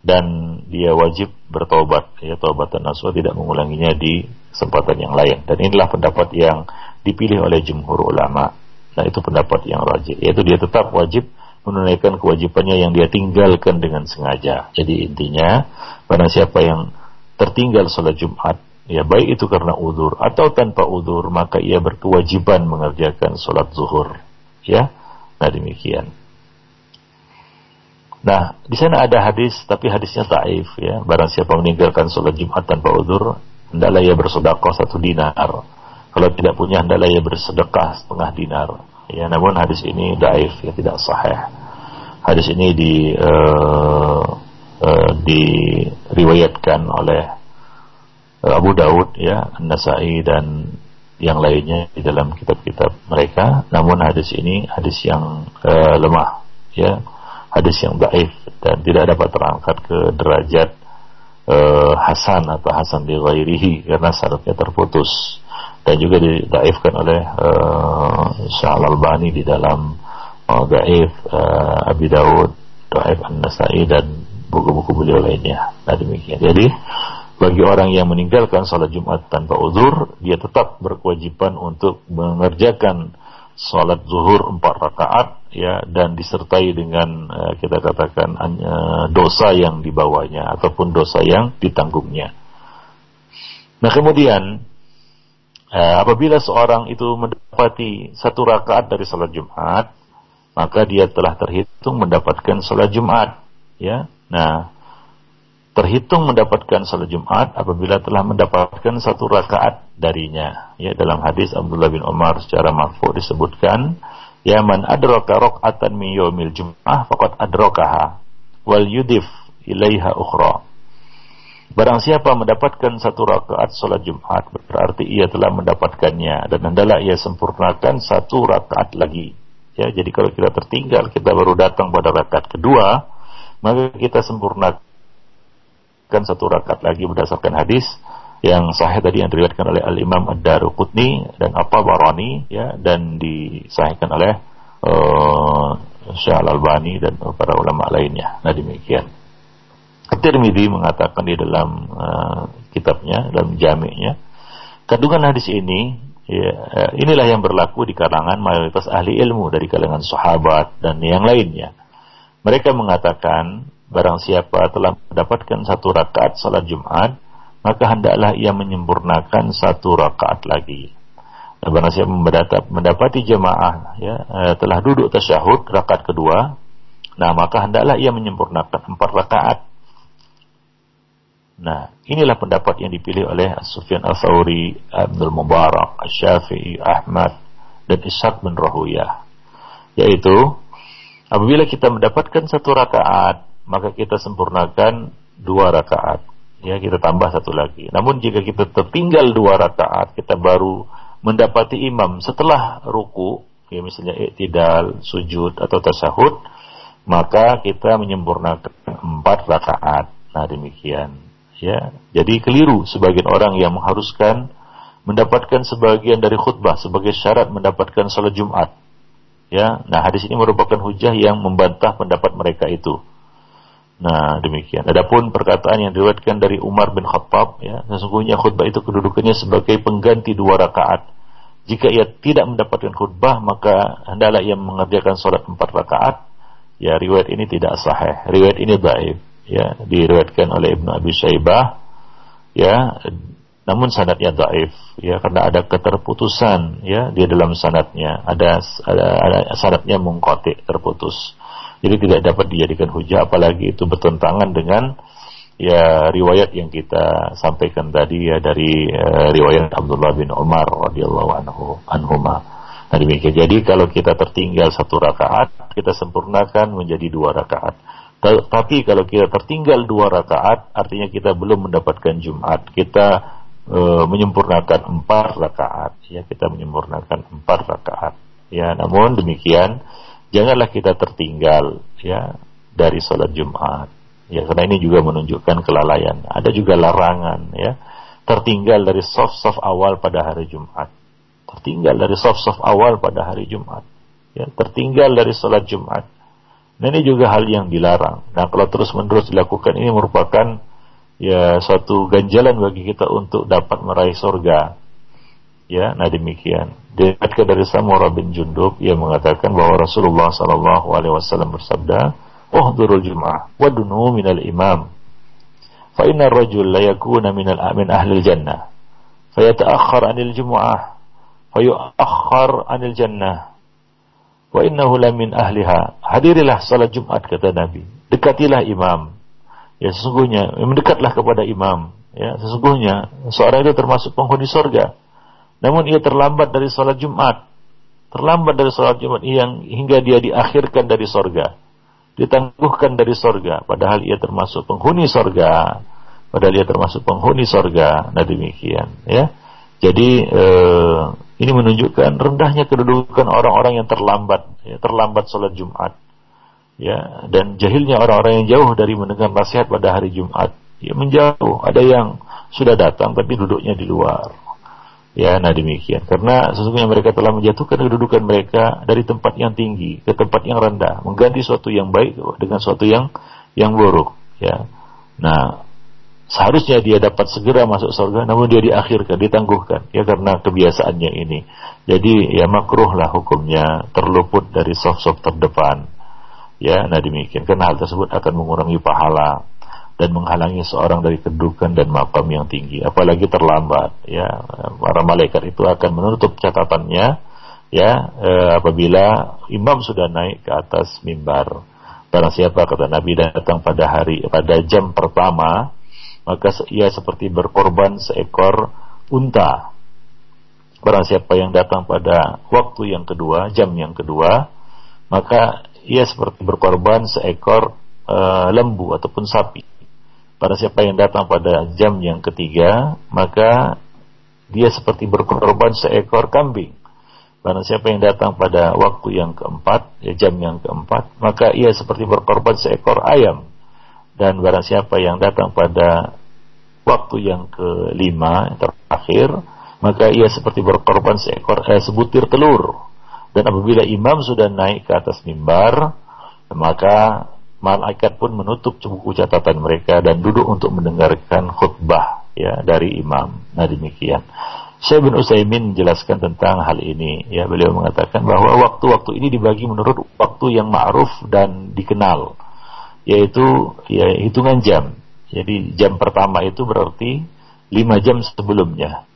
S1: dan dia wajib bertobat ya taubat dan nasuha tidak mengulanginya di kesempatan yang lain. Dan inilah pendapat yang dipilih oleh jumhur ulama nah itu pendapat yang rajin yaitu dia tetap wajib menunaikan kewajibannya yang dia tinggalkan dengan sengaja. Jadi intinya, pada siapa yang tertinggal sholat Jumat, ya baik itu karena udur atau tanpa udur, maka ia berkewajiban mengerjakan sholat zuhur. Ya, nah demikian. Nah, di sana ada hadis, tapi hadisnya taif ya. Barang siapa meninggalkan sholat Jumat tanpa udur, hendaklah ia bersedekah satu dinar. Kalau tidak punya, hendaklah ia bersedekah setengah dinar Ya, namun hadis ini daif, ya tidak sahih. Hadis ini di uh, uh, diriwayatkan oleh Abu Daud ya, An-Nasai dan yang lainnya di dalam kitab-kitab mereka. Namun hadis ini hadis yang uh, lemah, ya, hadis yang daif dan tidak dapat terangkat ke derajat uh, Hasan atau Hasan di ghairihi karena syaratnya terputus dan juga didaifkan oleh uh, Syah Al-Albani di dalam uh, Daif uh, Abi Daud, Daif An-Nasai dan buku-buku beliau lainnya. Nah demikian. Jadi bagi orang yang meninggalkan sholat Jumat tanpa uzur, dia tetap berkewajiban untuk mengerjakan sholat zuhur empat rakaat ya dan disertai dengan uh, kita katakan uh, dosa yang dibawanya ataupun dosa yang ditanggungnya. Nah kemudian eh, apabila seorang itu mendapati satu rakaat dari salat Jumat, maka dia telah terhitung mendapatkan salat Jumat. Ya, nah terhitung mendapatkan salat Jumat apabila telah mendapatkan satu rakaat darinya. Ya, dalam hadis Abdullah bin Umar secara marfu disebutkan, ya man adraka raq'atan min yaumil jum'ah faqad wal yudif ilaiha ukhra. Barang siapa mendapatkan satu rakaat sholat Jumat berarti ia telah mendapatkannya dan hendaklah ia sempurnakan satu rakaat lagi. Ya, jadi kalau kita tertinggal kita baru datang pada rakaat kedua, maka kita sempurnakan satu rakaat lagi berdasarkan hadis yang sahih tadi yang diriwayatkan oleh Al Imam Ad-Daruqutni dan At-Tabarani ya dan disahihkan oleh uh, Syekh Al-Albani dan para ulama lainnya. Nah demikian. At-Tirmidzi mengatakan di dalam uh, kitabnya, dalam jamiknya, kandungan hadis ini ya, uh, inilah yang berlaku di kalangan mayoritas ahli ilmu dari kalangan sahabat dan yang lainnya. Mereka mengatakan barang siapa telah mendapatkan satu rakaat salat Jumat, maka hendaklah ia menyempurnakan satu rakaat lagi. Dan barang siapa mendapati jemaah ya, uh, telah duduk tasyahud rakaat kedua, nah maka hendaklah ia menyempurnakan empat rakaat Nah, inilah pendapat yang dipilih oleh Sufyan Al-Thawri, Abdul Mubarak, Syafi'i, Ahmad, dan Ishaq bin Rahuyah. Yaitu, apabila kita mendapatkan satu rakaat, maka kita sempurnakan dua rakaat. Ya, kita tambah satu lagi. Namun jika kita tertinggal dua rakaat, kita baru mendapati imam setelah ruku, ya misalnya iktidal, sujud, atau tasahud, maka kita menyempurnakan empat rakaat. Nah demikian. Ya, jadi keliru sebagian orang yang mengharuskan mendapatkan sebagian dari khutbah sebagai syarat mendapatkan salat Jumat. Ya, nah hadis ini merupakan hujah yang membantah pendapat mereka itu. Nah, demikian. Adapun perkataan yang diriwayatkan dari Umar bin Khattab, ya, sesungguhnya khutbah itu kedudukannya sebagai pengganti dua rakaat. Jika ia tidak mendapatkan khutbah, maka hendaklah ia mengerjakan sholat empat rakaat. Ya, riwayat ini tidak sahih. Riwayat ini baik. Ya, diriwayatkan oleh Ibnu Abi Syaibah. Ya, namun sanadnya daif ya karena ada keterputusan ya di dalam sanadnya ada ada, ada sanadnya mungkotik terputus jadi tidak dapat dijadikan hujah apalagi itu bertentangan dengan ya riwayat yang kita sampaikan tadi ya dari uh, riwayat Abdullah bin Umar radhiyallahu anhu anhuma. Nah demikian. Jadi kalau kita tertinggal satu rakaat, kita sempurnakan menjadi dua rakaat. Tapi kalau kita tertinggal dua rakaat, artinya kita belum mendapatkan Jumat. Kita e, menyempurnakan empat rakaat. Ya, kita menyempurnakan empat rakaat. Ya, namun demikian janganlah kita tertinggal ya dari sholat Jumat. Ya, karena ini juga menunjukkan kelalaian. Ada juga larangan ya, tertinggal dari soft-soft awal pada hari Jumat. Tertinggal dari soft-soft awal pada hari Jumat. Ya, tertinggal dari sholat Jumat. Nah, ini juga hal yang dilarang. Nah, kalau terus-menerus dilakukan ini merupakan ya suatu ganjalan bagi kita untuk dapat meraih surga. Ya, nah demikian. Diriwayatkan dari Samurah bin Jundub yang mengatakan bahwa Rasulullah sallallahu alaihi wasallam bersabda, "Uhdurul Jum'ah wa dunu minal imam." Fa inna ar-rajul la yakuna minal min ahli al-jannah. Fayata'akhkhar 'anil jum'ah fayu'akhkhar 'anil jannah. Wa innahu la min ahliha. Hadirilah salat Jumat kata Nabi. Dekatilah imam. Ya sesungguhnya mendekatlah kepada imam. Ya sesungguhnya seorang itu termasuk penghuni surga namun ia terlambat dari sholat Jumat. Terlambat dari sholat Jumat yang hingga dia diakhirkan dari sorga. Ditangguhkan dari sorga. Padahal ia termasuk penghuni sorga. Padahal ia termasuk penghuni sorga. Nah demikian. ya. Jadi eh, ini menunjukkan rendahnya kedudukan orang-orang yang terlambat. Ya, terlambat sholat Jumat. Ya, dan jahilnya orang-orang yang jauh dari mendengar nasihat pada hari Jumat. Ya, menjauh. Ada yang sudah datang tapi duduknya di luar Ya, nah demikian. Karena sesungguhnya mereka telah menjatuhkan kedudukan mereka dari tempat yang tinggi ke tempat yang rendah, mengganti suatu yang baik dengan suatu yang yang buruk. Ya, nah seharusnya dia dapat segera masuk surga, namun dia diakhirkan, ditangguhkan, ya karena kebiasaannya ini. Jadi ya makruh lah hukumnya terluput dari soft-soft terdepan. Ya, nah demikian. Karena hal tersebut akan mengurangi pahala dan menghalangi seorang dari kedudukan dan makam yang tinggi apalagi terlambat ya para malaikat itu akan menutup catatannya ya eh, apabila imam sudah naik ke atas mimbar barang siapa kata Nabi datang pada hari pada jam pertama maka ia seperti berkorban seekor unta barang siapa yang datang pada waktu yang kedua jam yang kedua maka ia seperti berkorban seekor uh, lembu ataupun sapi pada siapa yang datang pada jam yang ketiga, maka dia seperti berkorban seekor kambing. Pada siapa yang datang pada waktu yang keempat, ya jam yang keempat, maka ia seperti berkorban seekor ayam. Dan barang siapa yang datang pada waktu yang kelima, terakhir, maka ia seperti berkorban seekor eh, sebutir telur. Dan apabila imam sudah naik ke atas mimbar, maka malaikat pun menutup buku catatan mereka dan duduk untuk mendengarkan khutbah ya dari imam. Nah demikian. Syekh bin Utsaimin menjelaskan tentang hal ini. Ya, beliau mengatakan bahwa waktu-waktu ini dibagi menurut waktu yang ma'ruf dan dikenal, yaitu ya hitungan jam. Jadi jam pertama itu berarti 5 jam sebelumnya.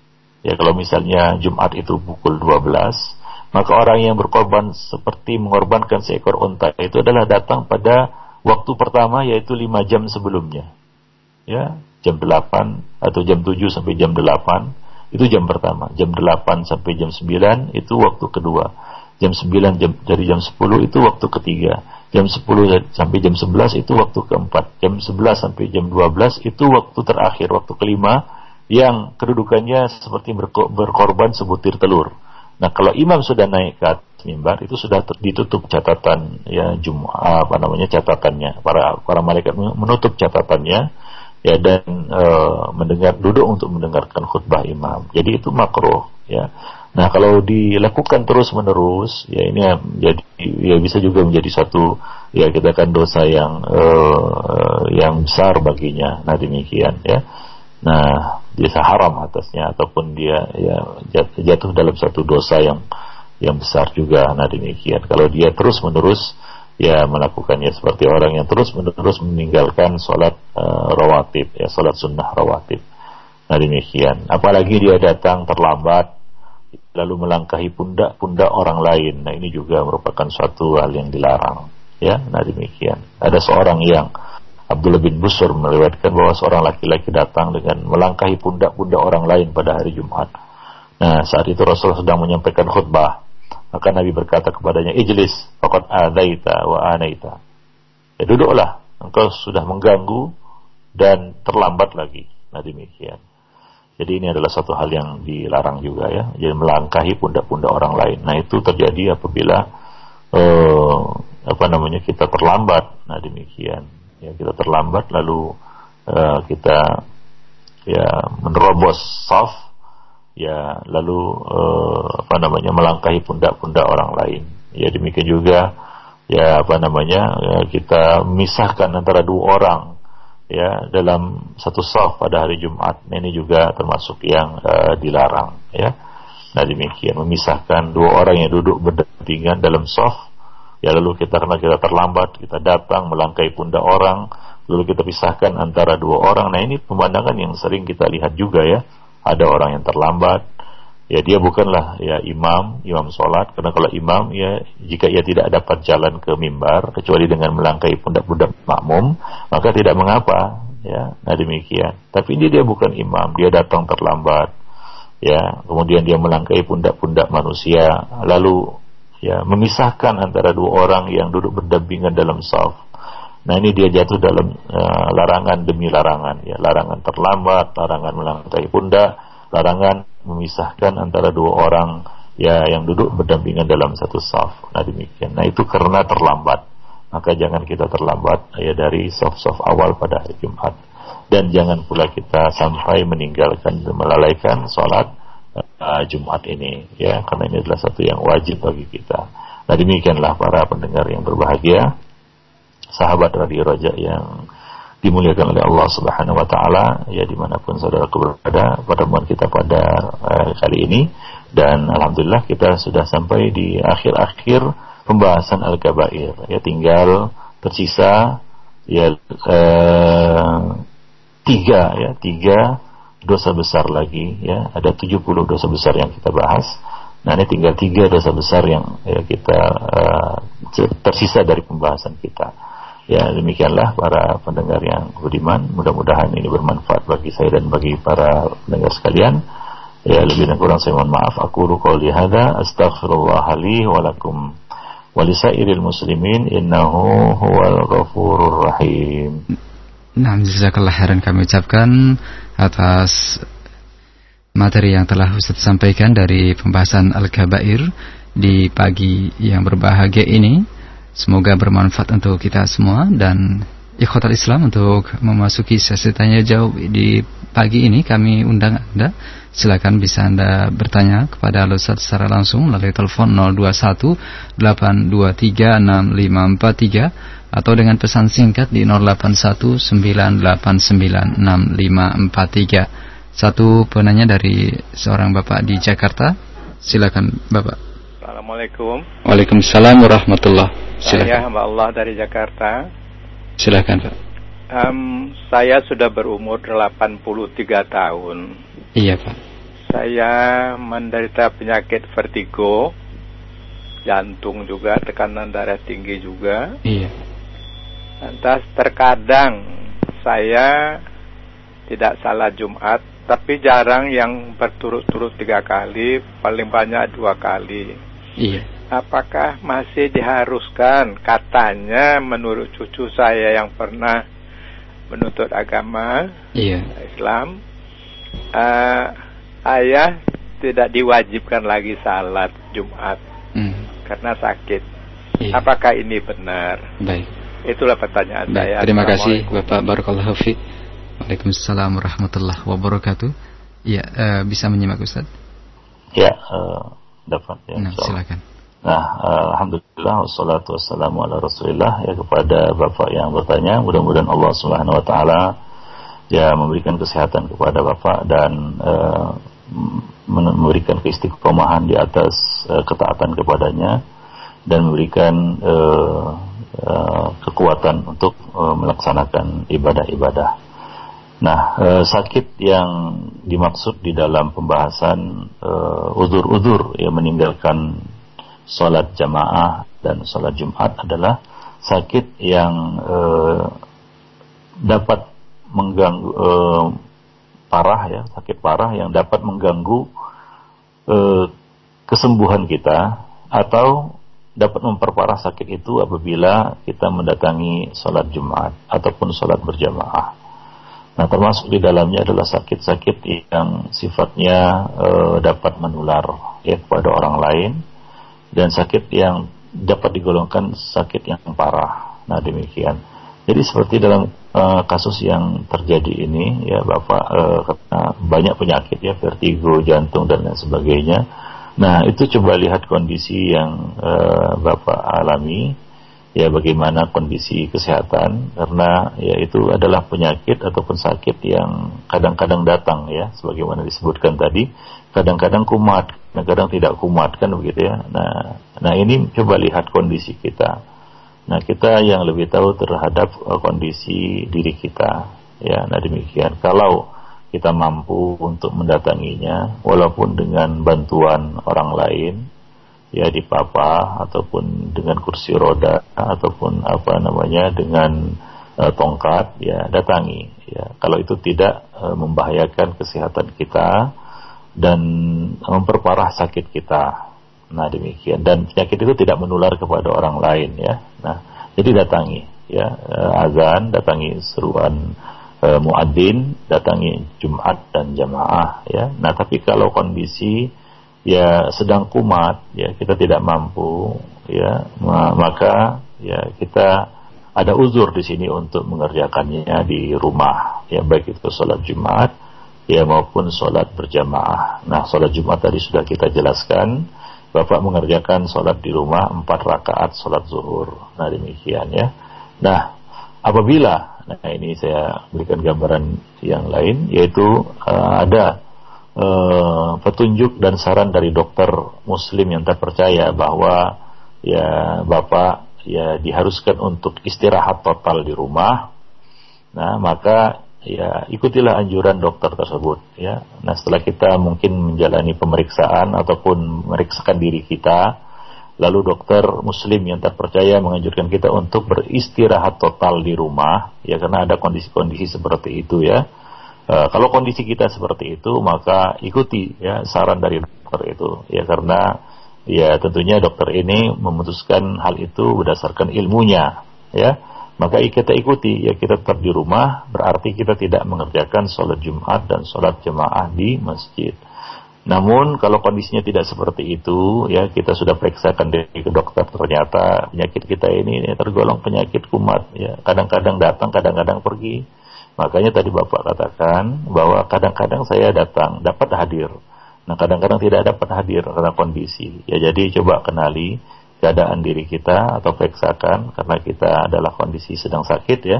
S1: Ya kalau misalnya Jumat itu pukul 12, maka orang yang berkorban seperti mengorbankan seekor unta itu adalah datang pada waktu pertama yaitu lima jam sebelumnya. Ya, jam 8 atau jam 7 sampai jam 8 itu jam pertama. Jam 8 sampai jam 9 itu waktu kedua. Jam 9 jam, dari jam 10 itu waktu ketiga. Jam 10 sampai jam 11 itu waktu keempat. Jam 11 sampai jam 12 itu waktu terakhir, waktu kelima yang kedudukannya seperti berkorban sebutir telur. Nah kalau imam sudah naik ke atas mimbar itu sudah ditutup catatan ya Jumat apa namanya catatannya para para malaikat menutup catatannya ya dan e, mendengar duduk untuk mendengarkan khutbah imam. Jadi itu makruh ya. Nah kalau dilakukan terus menerus ya ini jadi ya bisa juga menjadi satu ya kita kan dosa yang e, yang besar baginya. Nah demikian ya. Nah dia haram atasnya ataupun dia ya jatuh dalam satu dosa yang yang besar juga. Nah demikian kalau dia terus menerus ya melakukannya seperti orang yang terus menerus meninggalkan sholat uh, rawatib ya sholat sunnah rawatib. Nah demikian. Apalagi dia datang terlambat lalu melangkahi pundak-pundak orang lain. Nah ini juga merupakan suatu hal yang dilarang. Ya, nah demikian. Ada seorang yang Abdullah bin Busur meriwayatkan bahwa seorang laki-laki datang dengan melangkahi pundak-pundak orang lain pada hari Jumat. Nah, saat itu Rasul sedang menyampaikan khutbah. Maka Nabi berkata kepadanya, "Ijlis, faqad adaita wa anaita." Ya duduklah, engkau sudah mengganggu dan terlambat lagi. Nah, demikian. Jadi ini adalah satu hal yang dilarang juga ya. Jadi melangkahi pundak-pundak orang lain. Nah, itu terjadi apabila uh, apa namanya kita terlambat. Nah, demikian ya kita terlambat lalu uh, kita ya menerobos saf ya lalu uh, apa namanya melangkahi pundak-pundak orang lain ya demikian juga ya apa namanya ya, kita memisahkan antara dua orang ya dalam satu saf pada hari Jumat. Ini juga termasuk yang uh, dilarang ya. Nah demikian. Memisahkan dua orang yang duduk berdampingan dalam saf ya lalu kita karena kita terlambat kita datang melangkai pundak orang lalu kita pisahkan antara dua orang. Nah ini pemandangan yang sering kita lihat juga ya. Ada orang yang terlambat ya dia bukanlah ya imam imam sholat. Karena kalau imam ya jika ia tidak dapat jalan ke mimbar kecuali dengan melangkai pundak-pundak makmum maka tidak mengapa ya. Nah demikian. Tapi ini dia bukan imam. Dia datang terlambat ya. Kemudian dia melangkai pundak-pundak manusia. Lalu ya memisahkan antara dua orang yang duduk berdampingan dalam saf. Nah ini dia jatuh dalam uh, larangan demi larangan ya, larangan terlambat, larangan melangkai pundak, larangan memisahkan antara dua orang ya yang duduk berdampingan dalam satu saf. Nah demikian. Nah itu karena terlambat. Maka jangan kita terlambat ya dari saf-saf awal pada hari Jumat dan jangan pula kita sampai meninggalkan melalaikan sholat uh, Jumat ini ya karena ini adalah satu yang wajib bagi kita. Nah demikianlah para pendengar yang berbahagia, sahabat radio Raja yang dimuliakan oleh Allah Subhanahu Wa Taala ya di mana pun saudara berada pertemuan kita pada uh, kali ini. Dan alhamdulillah kita sudah sampai di akhir-akhir pembahasan al-kabair. Ya tinggal tersisa ya uh, tiga ya tiga dosa besar lagi ya. Ada 70 dosa besar yang kita bahas. Nah ini tinggal tiga dosa besar yang ya, kita uh, tersisa dari pembahasan kita ya demikianlah para pendengar yang budiman. Mudah-mudahan ini bermanfaat bagi saya dan bagi para pendengar sekalian. Ya lebih dan kurang saya mohon maaf. Aku qouli hadza astaghfirullah li wa lakum wa lisairil muslimin innahu huwal ghafurur rahim.
S2: Nah, jazakallah khairan kami ucapkan atas materi yang telah Ustaz sampaikan dari pembahasan Al-Kabair di pagi yang berbahagia ini. Semoga bermanfaat untuk kita semua dan ikhwatal Islam untuk memasuki sesi tanya jawab di pagi ini kami undang Anda. Silakan bisa Anda bertanya kepada Ustaz secara langsung melalui telepon 021 823 6543 atau dengan pesan singkat di 0819896543. Satu penanya dari seorang Bapak di Jakarta. Silakan Bapak.
S3: Assalamualaikum.
S2: Waalaikumsalam warahmatullah.
S3: Silakan. Saya hamba Allah dari Jakarta.
S2: Silakan Pak.
S3: Um, saya sudah berumur 83 tahun.
S2: Iya Pak.
S3: Saya menderita penyakit vertigo, jantung juga, tekanan darah tinggi juga.
S2: Iya
S3: Lantas terkadang saya tidak salah Jumat, tapi jarang yang berturut-turut tiga kali, paling banyak dua kali.
S2: Iya.
S3: Apakah masih diharuskan? Katanya menurut cucu saya yang pernah menuntut agama
S2: iya.
S3: Islam, uh, ayah tidak diwajibkan lagi salat Jumat hmm. karena sakit. Iya. Apakah ini benar?
S2: Baik.
S3: Itulah pertanyaan
S2: Baik. saya. Terima kasih Bapak Barakallahu fi. Waalaikumsalam warahmatullahi wabarakatuh. Ya, uh, bisa menyimak Ustaz?
S1: Ya, uh, dapat ya.
S2: Nah, silakan.
S1: Nah, alhamdulillah wassalatu wassalamu ala Rasulillah ya kepada Bapak yang bertanya, mudah-mudahan Allah Subhanahu wa taala ya memberikan kesehatan kepada Bapak dan uh, memberikan keistiqomahan di atas uh, ketaatan kepadanya dan memberikan uh, uh, kekuatan untuk uh, melaksanakan ibadah-ibadah. Nah, uh, sakit yang dimaksud di dalam pembahasan uzur-uzur uh, yang meninggalkan sholat jamaah dan sholat Jumat adalah sakit yang uh, dapat mengganggu uh, parah ya, sakit parah yang dapat mengganggu uh, kesembuhan kita atau dapat memperparah sakit itu apabila kita mendatangi sholat Jumat ataupun sholat berjamaah. Nah, termasuk di dalamnya adalah sakit-sakit yang sifatnya e, dapat menular ya kepada orang lain dan sakit yang dapat digolongkan sakit yang parah. Nah, demikian. Jadi seperti dalam e, kasus yang terjadi ini ya Bapak e, karena banyak penyakit ya vertigo, jantung dan lain sebagainya Nah, itu coba lihat kondisi yang uh, Bapak alami, ya bagaimana kondisi kesehatan, karena ya itu adalah penyakit ataupun sakit yang kadang-kadang datang ya, sebagaimana disebutkan tadi, kadang-kadang kumat, kadang-kadang tidak kumat kan begitu ya. Nah, nah ini coba lihat kondisi kita. Nah, kita yang lebih tahu terhadap uh, kondisi diri kita, ya. Nah demikian. Kalau kita mampu untuk mendatanginya walaupun dengan bantuan orang lain ya di papa ataupun dengan kursi roda ataupun apa namanya dengan uh, tongkat ya datangi ya. Kalau itu tidak uh, membahayakan kesehatan kita dan memperparah sakit kita. Nah demikian. Dan penyakit itu tidak menular kepada orang lain ya. Nah jadi datangi ya uh, azan datangi seruan e, muadzin datangi Jumat dan jamaah ya. Nah, tapi kalau kondisi ya sedang kumat ya kita tidak mampu ya maka ya kita ada uzur di sini untuk mengerjakannya di rumah ya baik itu sholat Jumat ya maupun sholat berjamaah. Nah sholat Jumat tadi sudah kita jelaskan Bapak mengerjakan sholat di rumah empat rakaat sholat zuhur. Nah demikian ya. Nah apabila Nah ini saya berikan gambaran yang lain yaitu uh, ada uh, petunjuk dan saran dari dokter muslim yang terpercaya bahwa ya Bapak ya diharuskan untuk istirahat total di rumah. Nah, maka ya ikutilah anjuran dokter tersebut ya. Nah, setelah kita mungkin menjalani pemeriksaan ataupun memeriksakan diri kita Lalu dokter muslim yang terpercaya menganjurkan kita untuk beristirahat total di rumah, ya karena ada kondisi-kondisi seperti itu ya. E, kalau kondisi kita seperti itu, maka ikuti ya saran dari dokter itu, ya karena ya tentunya dokter ini memutuskan hal itu berdasarkan ilmunya, ya. Maka kita ikuti, ya kita tetap di rumah, berarti kita tidak mengerjakan sholat Jumat dan sholat jemaah di masjid. Namun kalau kondisinya tidak seperti itu, ya kita sudah periksakan dari ke dokter ternyata penyakit kita ini, ini tergolong penyakit kumat, ya kadang-kadang datang, kadang-kadang pergi. Makanya tadi bapak katakan bahwa kadang-kadang saya datang dapat hadir, nah kadang-kadang tidak dapat hadir karena kondisi. Ya jadi coba kenali keadaan diri kita atau periksakan karena kita adalah kondisi sedang sakit ya.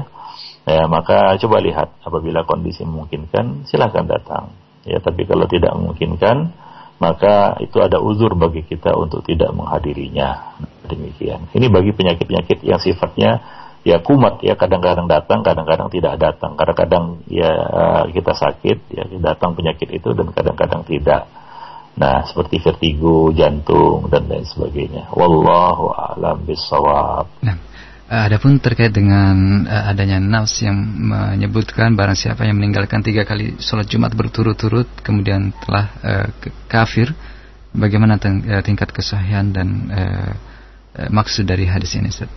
S1: Ya maka coba lihat apabila kondisi memungkinkan silahkan datang Ya, tapi kalau tidak memungkinkan, maka itu ada uzur bagi kita untuk tidak menghadirinya. Demikian. Ini bagi penyakit-penyakit yang sifatnya ya kumat ya kadang-kadang datang, kadang-kadang tidak datang. Kadang-kadang ya kita sakit, ya datang penyakit itu dan kadang-kadang tidak. Nah, seperti vertigo, jantung dan lain sebagainya. Wallahu a'lam bishawab.
S2: Nah. Eh, adapun terkait dengan uh, adanya nas yang menyebutkan barang siapa yang meninggalkan tiga kali sholat Jumat berturut-turut kemudian telah uh, kafir, bagaimana tingkat kesahihan dan uh, maksud dari hadis ini, Ustaz?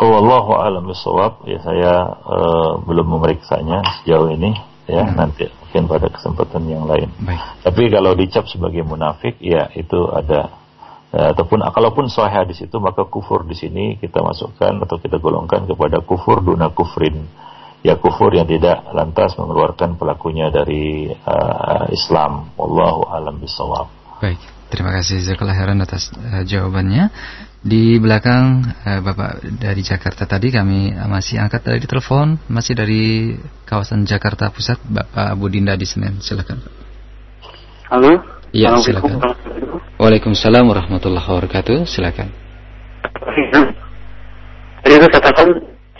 S1: Oh, Allah alam bisawab. Ya saya uh, belum memeriksanya sejauh ini. Ya hmm. nanti mungkin pada kesempatan yang lain. Baik. Tapi kalau dicap sebagai munafik, ya itu ada ya, ataupun kalaupun sahih hadis itu maka kufur di sini kita masukkan atau kita golongkan kepada kufur duna kufrin. Ya kufur yang tidak lantas mengeluarkan pelakunya dari uh, Islam. Wallahu alam bisawab.
S2: Baik, terima kasih Jazakallah Heran atas uh, jawabannya. Di belakang uh, Bapak dari Jakarta tadi kami masih angkat dari telepon, masih dari kawasan Jakarta Pusat, Bapak Abu Dinda di Senen. Silakan.
S4: Halo.
S2: Iya, silakan. Waalaikumsalam warahmatullahi wabarakatuh. Silakan.
S4: Tadi saya katakan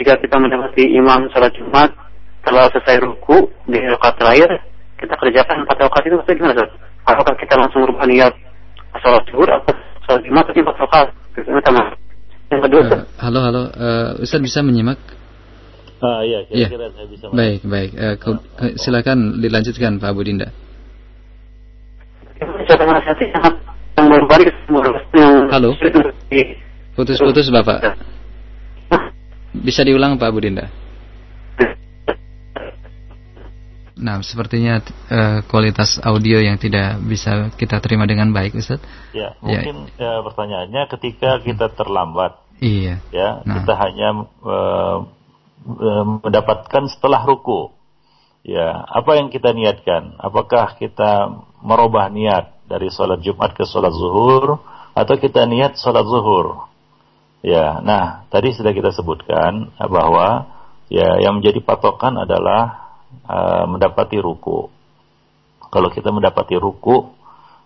S4: jika kita mendapati imam sholat Jumat setelah selesai ruku di rakaat terakhir, kita kerjakan empat rakaat itu maksudnya gimana, apakah kita langsung merubah niat sholat zuhur atau jumat atau empat rakaat
S2: yang kedua uh, halo halo uh, Ustaz bisa menyimak
S1: Ah iya, kira-kira ya. saya bisa.
S2: Baik, baik. Uh, ke, ke, silakan dilanjutkan Pak Budinda. Halo. Putus-putus Bapak. Bisa diulang Pak Budinda? Nah, sepertinya uh, kualitas audio yang tidak bisa kita terima dengan baik, Ustaz.
S1: Ya, ya. mungkin ya. Pertanyaannya ketika kita terlambat.
S2: Iya.
S1: Ya, nah. kita hanya uh, mendapatkan setelah ruku. Ya, apa yang kita niatkan? Apakah kita merubah niat dari sholat Jumat ke sholat zuhur atau kita niat sholat zuhur? Ya, nah tadi sudah kita sebutkan bahwa ya yang menjadi patokan adalah uh, mendapati ruku. Kalau kita mendapati ruku,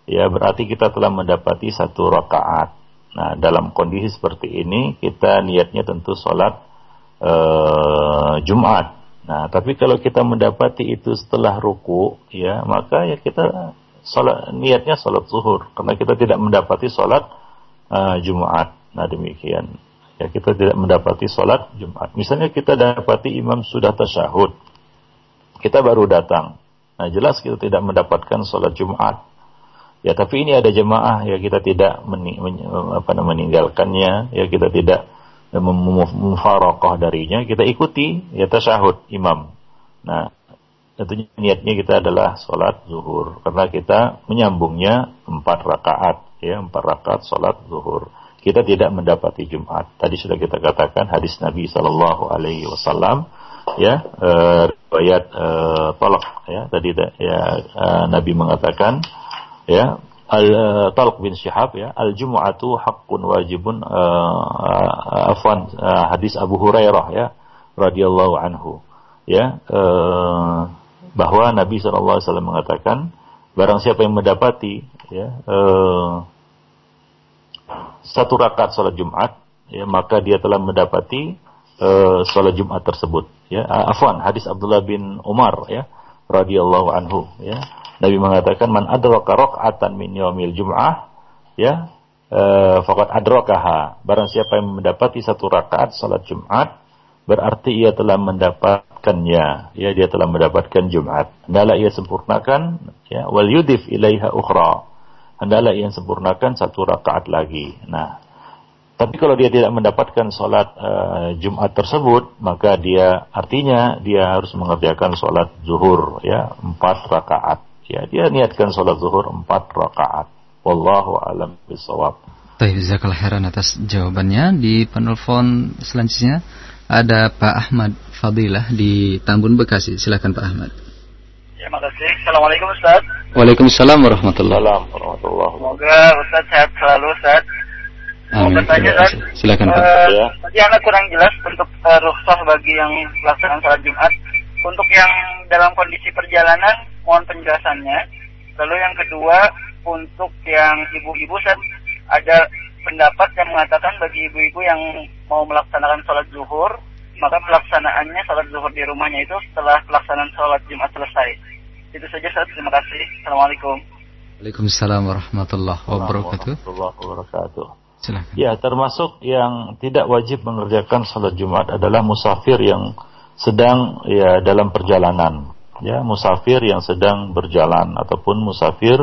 S1: ya berarti kita telah mendapati satu rakaat. Nah, dalam kondisi seperti ini kita niatnya tentu sholat uh, Jumat. Nah, tapi kalau kita mendapati itu setelah ruku, ya maka ya kita sholat niatnya sholat zuhur karena kita tidak mendapati sholat uh, Jumat. Nah demikian. Ya kita tidak mendapati sholat Jumat. Misalnya kita dapati imam sudah tasyahud, kita baru datang. Nah jelas kita tidak mendapatkan sholat Jumat. Ya tapi ini ada jemaah ya kita tidak men, meninggalkannya, ya kita tidak mufarokoh darinya, kita ikuti ya tasyahud imam. Nah tentunya niatnya kita adalah sholat zuhur karena kita menyambungnya empat rakaat ya empat rakaat sholat zuhur kita tidak mendapati Jumat tadi sudah kita katakan hadis Nabi Shallallahu Alaihi Wasallam ya uh, riwayat uh, tolak ya tadi ya uh, Nabi mengatakan ya al uh, Talq bin Syihab ya al jumu'atu haqqun wajibun uh, uh, afwan uh, hadis Abu Hurairah ya radhiyallahu anhu. Ya uh, bahwa Nabi SAW mengatakan barang siapa yang mendapati ya uh, satu rakaat salat Jumat ya maka dia telah mendapati uh, sholat Jumat tersebut. Ya, uh, afwan hadis Abdullah bin Umar ya radhiyallahu anhu ya. Nabi mengatakan man adraka raq'atan min yaumil jum'ah ya uh, faqad adrakaha. Barang siapa yang mendapati satu rakaat salat Jumat berarti ia telah mendapatkannya ya dia telah mendapatkan Jumat hendaklah ia sempurnakan ya wal yudif ilaiha ukhra hendaklah ia sempurnakan satu rakaat lagi nah tapi kalau dia tidak mendapatkan sholat uh, Jumat tersebut, maka dia artinya dia harus mengerjakan sholat zuhur ya empat rakaat. Ya dia niatkan sholat zuhur empat rakaat. Wallahu alam bisawab.
S2: Baik, jazakallah heran atas jawabannya. Di penelpon selanjutnya ada Pak Ahmad Fadilah di Tambun Bekasi. Silakan Pak Ahmad.
S5: Ya, makasih. Assalamualaikum Ustaz.
S2: Waalaikumsalam warahmatullahi
S1: wabarakatuh.
S5: Semoga Ustaz sehat selalu Ustaz. Mau bertanya kan?
S2: Silakan Pak.
S5: Uh, ya. Tadi Anda kurang jelas untuk uh, rukhsah bagi yang pelaksanaan sholat Jumat. Untuk yang dalam kondisi perjalanan, mohon penjelasannya. Lalu yang kedua, untuk yang ibu-ibu, saya ada pendapat yang mengatakan bagi ibu-ibu yang mau melaksanakan sholat zuhur, maka pelaksanaannya sholat zuhur di rumahnya itu setelah pelaksanaan sholat Jumat selesai. Itu saja, Ustaz. Terima kasih. Assalamualaikum.
S2: Waalaikumsalam warahmatullahi wabarakatuh.
S1: Warahmatullahi wabarakatuh. Silahkan. Ya, termasuk yang tidak wajib mengerjakan salat Jumat adalah musafir yang sedang ya dalam perjalanan. Ya, musafir yang sedang berjalan ataupun musafir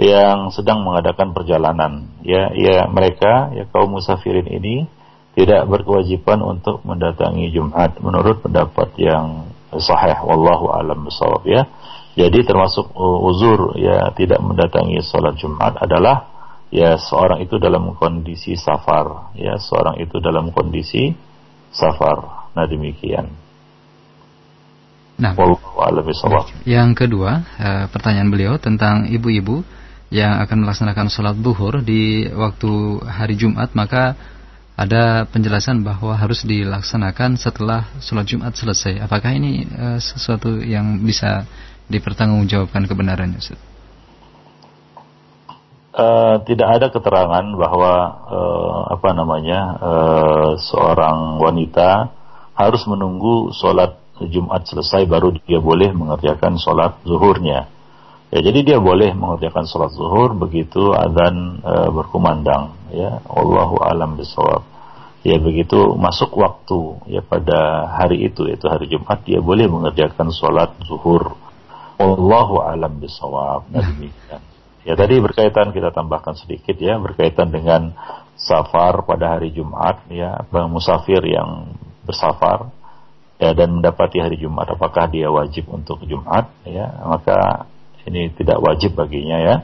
S1: yang sedang mengadakan perjalanan. Ya, ya mereka ya kaum musafirin ini tidak berkewajiban untuk mendatangi Jumat menurut pendapat yang sahih wallahu alam bisawab ya. Jadi termasuk uzur ya tidak mendatangi sholat Jumat adalah ya seorang itu dalam kondisi safar ya seorang itu dalam kondisi safar. Nah demikian.
S2: Nah, yang kedua uh, pertanyaan beliau tentang ibu-ibu yang akan melaksanakan sholat duhur di waktu hari Jumat maka ada penjelasan bahwa harus dilaksanakan setelah sholat Jumat selesai. Apakah ini uh, sesuatu yang bisa dipertanggungjawabkan kebenarannya, Ustaz?
S1: Uh, tidak ada keterangan bahwa uh, apa namanya uh, seorang wanita harus menunggu sholat Jumat selesai baru dia boleh mengerjakan sholat zuhurnya. Ya, jadi dia boleh mengerjakan sholat zuhur begitu adzan e, berkumandang. Ya, Allahu alam bisawab. Ya begitu masuk waktu ya pada hari itu yaitu hari Jumat dia boleh mengerjakan sholat zuhur. Allahu alam bisawab. Nah, demikian. Ya tadi berkaitan kita tambahkan sedikit ya berkaitan dengan safar pada hari Jumat ya bang musafir yang bersafar ya dan mendapati hari Jumat apakah dia wajib untuk Jumat ya maka ini tidak wajib baginya ya.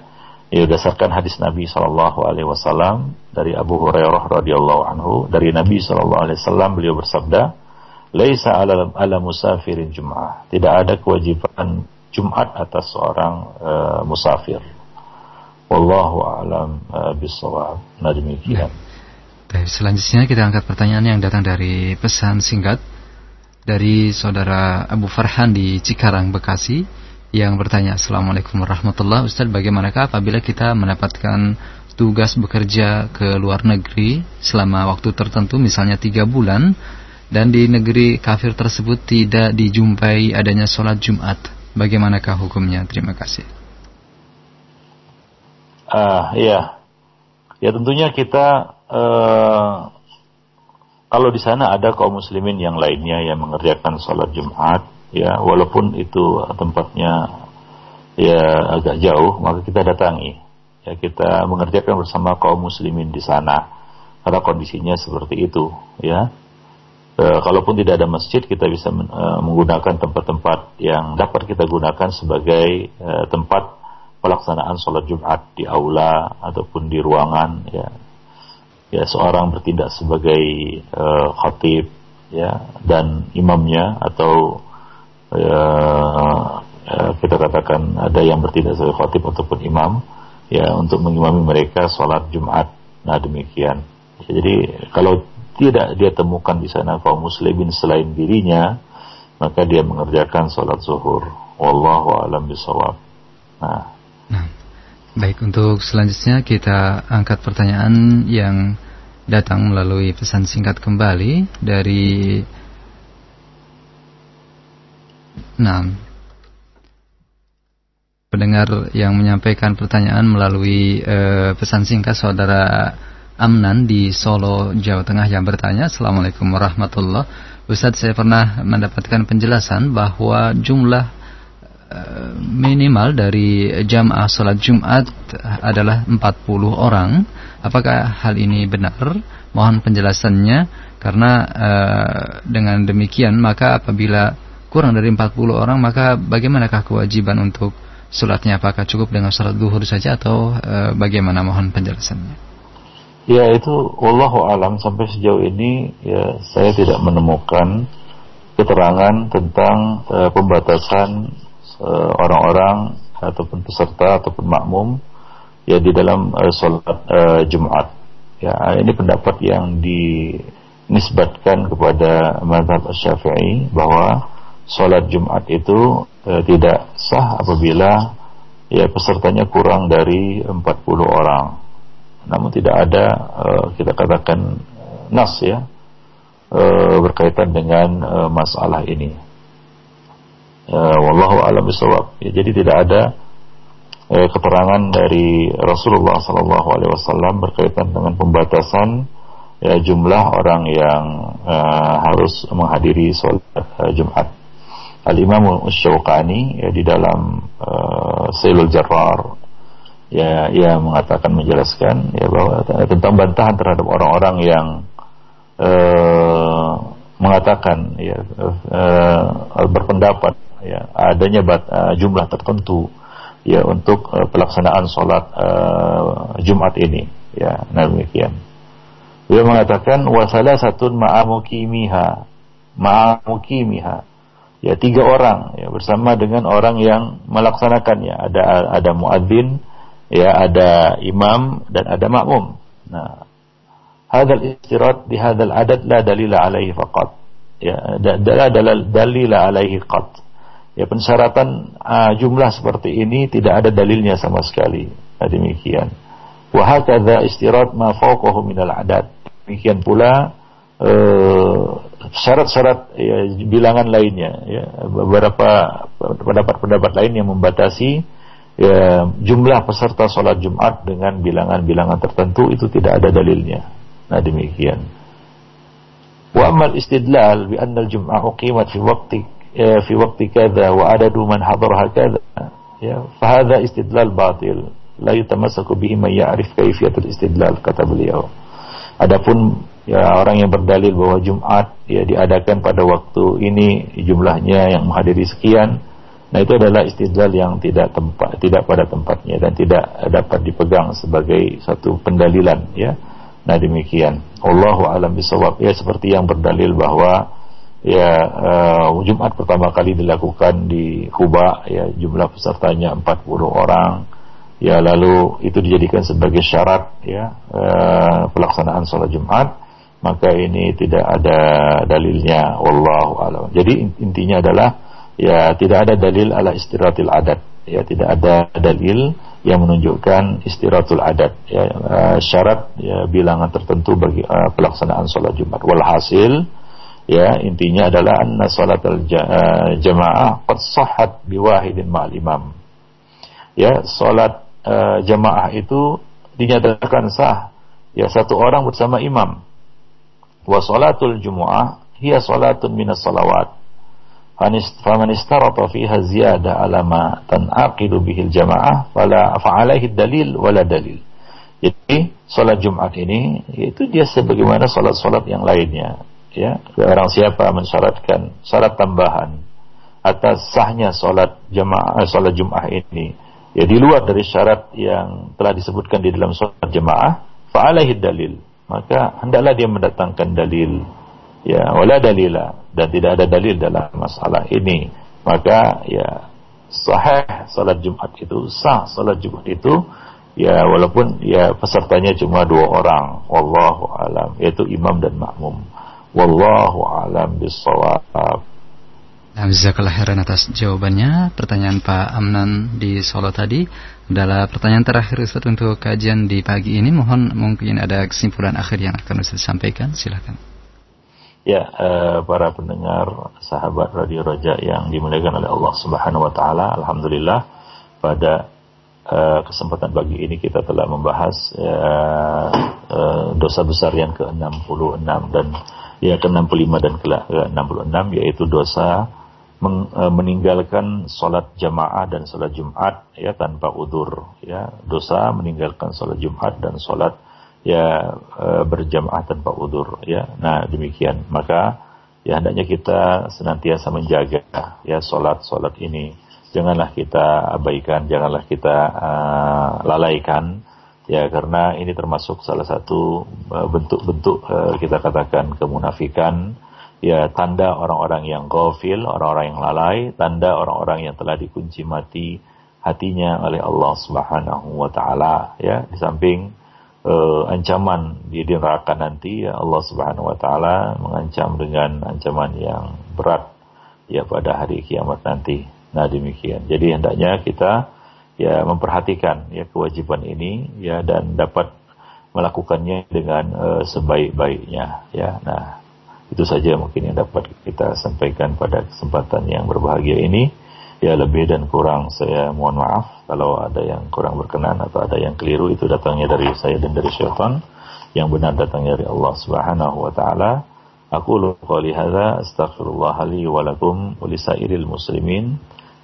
S1: Ya berdasarkan hadis Nabi Shallallahu Alaihi Wasallam dari Abu Hurairah radhiyallahu anhu dari Nabi Shallallahu Alaihi Wasallam beliau bersabda, "Laisa ala, ala musafirin Jum'ah." Tidak ada kewajiban Jumat atas seorang uh, musafir. Wallahu a'lam uh, bisawab. Nah demikian.
S2: Baik, selanjutnya kita angkat pertanyaan yang datang dari pesan singkat dari saudara Abu Farhan di Cikarang, Bekasi yang bertanya Assalamualaikum warahmatullahi Ustaz bagaimanakah apabila kita mendapatkan tugas bekerja ke luar negeri selama waktu tertentu misalnya tiga bulan dan di negeri kafir tersebut tidak dijumpai adanya sholat Jumat? Bagaimanakah hukumnya? Terima kasih
S1: uh, iya. Ya tentunya kita uh, kalau di sana ada kaum muslimin yang lainnya yang mengerjakan sholat Jumat ya walaupun itu tempatnya ya agak jauh maka kita datangi. Ya kita mengerjakan bersama kaum muslimin di sana. Karena kondisinya seperti itu ya. E, kalaupun tidak ada masjid kita bisa men, e, menggunakan tempat-tempat yang dapat kita gunakan sebagai e, tempat pelaksanaan sholat Jumat di aula ataupun di ruangan ya ya seorang bertindak sebagai e, khatib ya dan imamnya atau ya, ya kita katakan ada yang bertindak sebagai khatib ataupun imam ya untuk mengimami mereka sholat Jumat. Nah demikian. Jadi kalau tidak dia temukan di sana kaum muslimin selain dirinya, maka dia mengerjakan sholat zuhur. Wallahu alam bisawab.
S2: Nah. Nah. Baik, untuk selanjutnya kita angkat pertanyaan yang datang melalui pesan singkat kembali dari Nah, pendengar yang menyampaikan pertanyaan melalui uh, pesan singkat saudara Amnan di Solo, Jawa Tengah yang bertanya, Assalamualaikum warahmatullahi Ustadz saya pernah mendapatkan penjelasan bahwa jumlah minimal dari jamaah sholat Jumat adalah 40 orang. Apakah hal ini benar? Mohon penjelasannya. Karena uh, dengan demikian maka apabila kurang dari 40 orang maka bagaimanakah kewajiban untuk sholatnya apakah cukup dengan sholat duhur saja atau e, bagaimana? Mohon penjelasannya.
S1: Ya itu wallahu alam. Sampai sejauh ini ya saya tidak menemukan keterangan tentang e, pembatasan e, orang-orang ataupun peserta ataupun makmum ya di dalam e, sholat e, Jumat ya ini pendapat yang dinisbatkan kepada mazhab Syafi'i bahwa sholat Jumat itu e, tidak sah apabila ya pesertanya kurang dari 40 orang. Namun tidak ada e, kita katakan nas ya e, berkaitan dengan e, masalah ini. E, wallahu alam bisawab. Ya, jadi tidak ada e, keterangan dari Rasulullah sallallahu alaihi wasallam berkaitan dengan pembatasan ya, jumlah orang yang uh, harus menghadiri sholat Jumat. Al-Imam Syauqani ya, di dalam uh, Sailul Jarrar ya ia mengatakan menjelaskan ya bahwa tentang bantahan terhadap orang-orang yang mengatakan ya berpendapat ya adanya bat, uh, jumlah tertentu ya untuk uh, pelaksanaan sholat uh, Jumat ini. Ya nah demikian. Dia mengatakan wasala satun ma'amukimiha. Ma'amukimiha. Ya tiga orang ya bersama dengan orang yang melaksanakannya. Ada ada muadzin ya ada imam dan ada makmum. Nah hadal istirat di hadal adad la dalila alaihi faqat. Ya dalil dalil alaihi qat Ya pensyaratan uh, jumlah seperti ini tidak ada dalilnya sama sekali. Nah, demikian. Wa hakadha istirat ma fawqahu minal adat. Demikian pula uh, syarat-syarat ya, bilangan lainnya ya, beberapa pendapat-pendapat lain yang membatasi ya, jumlah peserta sholat Jumat dengan bilangan-bilangan tertentu itu tidak ada dalilnya. Nah demikian. Wa amal istidlal bi anna al-jum'ah uqimat fi waqti ya fi waqti kadza wa adadu man hadaraha kadza ya fa hadza istidlal batil. La yatamassaku bihi man ya'rif kaifiyatul istidlal kata beliau. Adapun ya orang yang berdalil bahwa Jumat ya diadakan pada waktu ini jumlahnya yang menghadiri sekian nah itu adalah istidlal yang tidak tempat tidak pada tempatnya dan tidak dapat dipegang sebagai satu pendalilan ya. Nah demikian. Allahu alam bisawab ya seperti yang berdalil bahwa ya uh, Jumat pertama kali dilakukan di Kuba ya jumlah pesertanya 40 orang. Ya lalu itu dijadikan sebagai syarat ya uh, pelaksanaan sholat Jumat. Maka ini tidak ada dalilnya wallahu alam. Jadi intinya adalah ya tidak ada dalil ala istiratil adat. Ya tidak ada dalil yang menunjukkan istiratul adat. Ya uh, syarat ya bilangan tertentu bagi uh, pelaksanaan sholat Jumat. Walhasil ya intinya adalah anna salatul eh, jamaah qad sahhat biwahidin ma'al imam. Ya salat uh, jamaah itu dinyatakan sah. Ya satu orang bersama imam. Wa salatul jumu'ah hiya salatun minas salawat. Faman istarata fiha ziyada ala ma tanaqidu bihil jamaah fala fa'alaihi dalil wala dalil. Jadi salat Jumat ini itu dia sebagaimana salat-salat yang lainnya ya orang siapa mensyaratkan syarat tambahan atas sahnya sholat jamaah eh, sholat jumaah ini? Ya di luar dari syarat yang telah disebutkan di dalam sholat jamaah fa'alaihi dalil. Maka hendaklah dia mendatangkan dalil. Ya wala dalila. Dan tidak ada dalil dalam masalah ini. Maka ya sahih salat Jumat itu sah salat Jumat itu ya walaupun ya pesertanya cuma dua orang. Wallahu alam. Yaitu imam dan makmum Wallahu a'lam bissawab.
S2: Nah, jazakallah khairan atas jawabannya. Pertanyaan Pak Amnan di Solo tadi adalah pertanyaan terakhir Ustaz untuk kajian di pagi ini. Mohon mungkin ada kesimpulan akhir yang akan Ustaz sampaikan. Silakan.
S1: Ya, eh, para pendengar sahabat Radio Roja yang dimuliakan oleh Allah Subhanahu wa taala, alhamdulillah pada eh, kesempatan pagi ini kita telah membahas eh, dosa besar yang ke-66 dan ya ke-65 dan ke-66 yaitu dosa e, meninggalkan sholat jamaah dan sholat Jumat ya tanpa udur ya. Dosa meninggalkan sholat Jumat dan sholat ya e, berjamaah tanpa udur ya. Nah demikian. Maka ya hendaknya kita senantiasa menjaga ya sholat sholat ini. Janganlah kita abaikan janganlah kita uh, lalaikan ya karena ini termasuk salah satu uh, bentuk-bentuk uh, kita katakan kemunafikan. Ya tanda orang-orang yang gofil orang-orang yang lalai tanda orang-orang yang telah dikunci mati hatinya oleh Allah Subhanahu wa taala. Ya di samping uh, ancaman di neraka nanti ya Allah Subhanahu wa taala mengancam dengan ancaman yang berat ya pada hari kiamat nanti. Nah demikian. Jadi hendaknya kita ya memperhatikan ya kewajiban ini ya dan dapat melakukannya dengan uh, sebaik-baiknya ya. Nah, itu saja mungkin yang dapat kita sampaikan pada kesempatan yang berbahagia ini. Ya lebih dan kurang saya mohon maaf kalau ada yang kurang berkenan atau ada yang keliru itu datangnya dari saya dan dari syaitan. Yang benar datangnya dari Allah Subhanahu wa taala. Aku qouli hadza astaghfirullah li wa lakum wa muslimin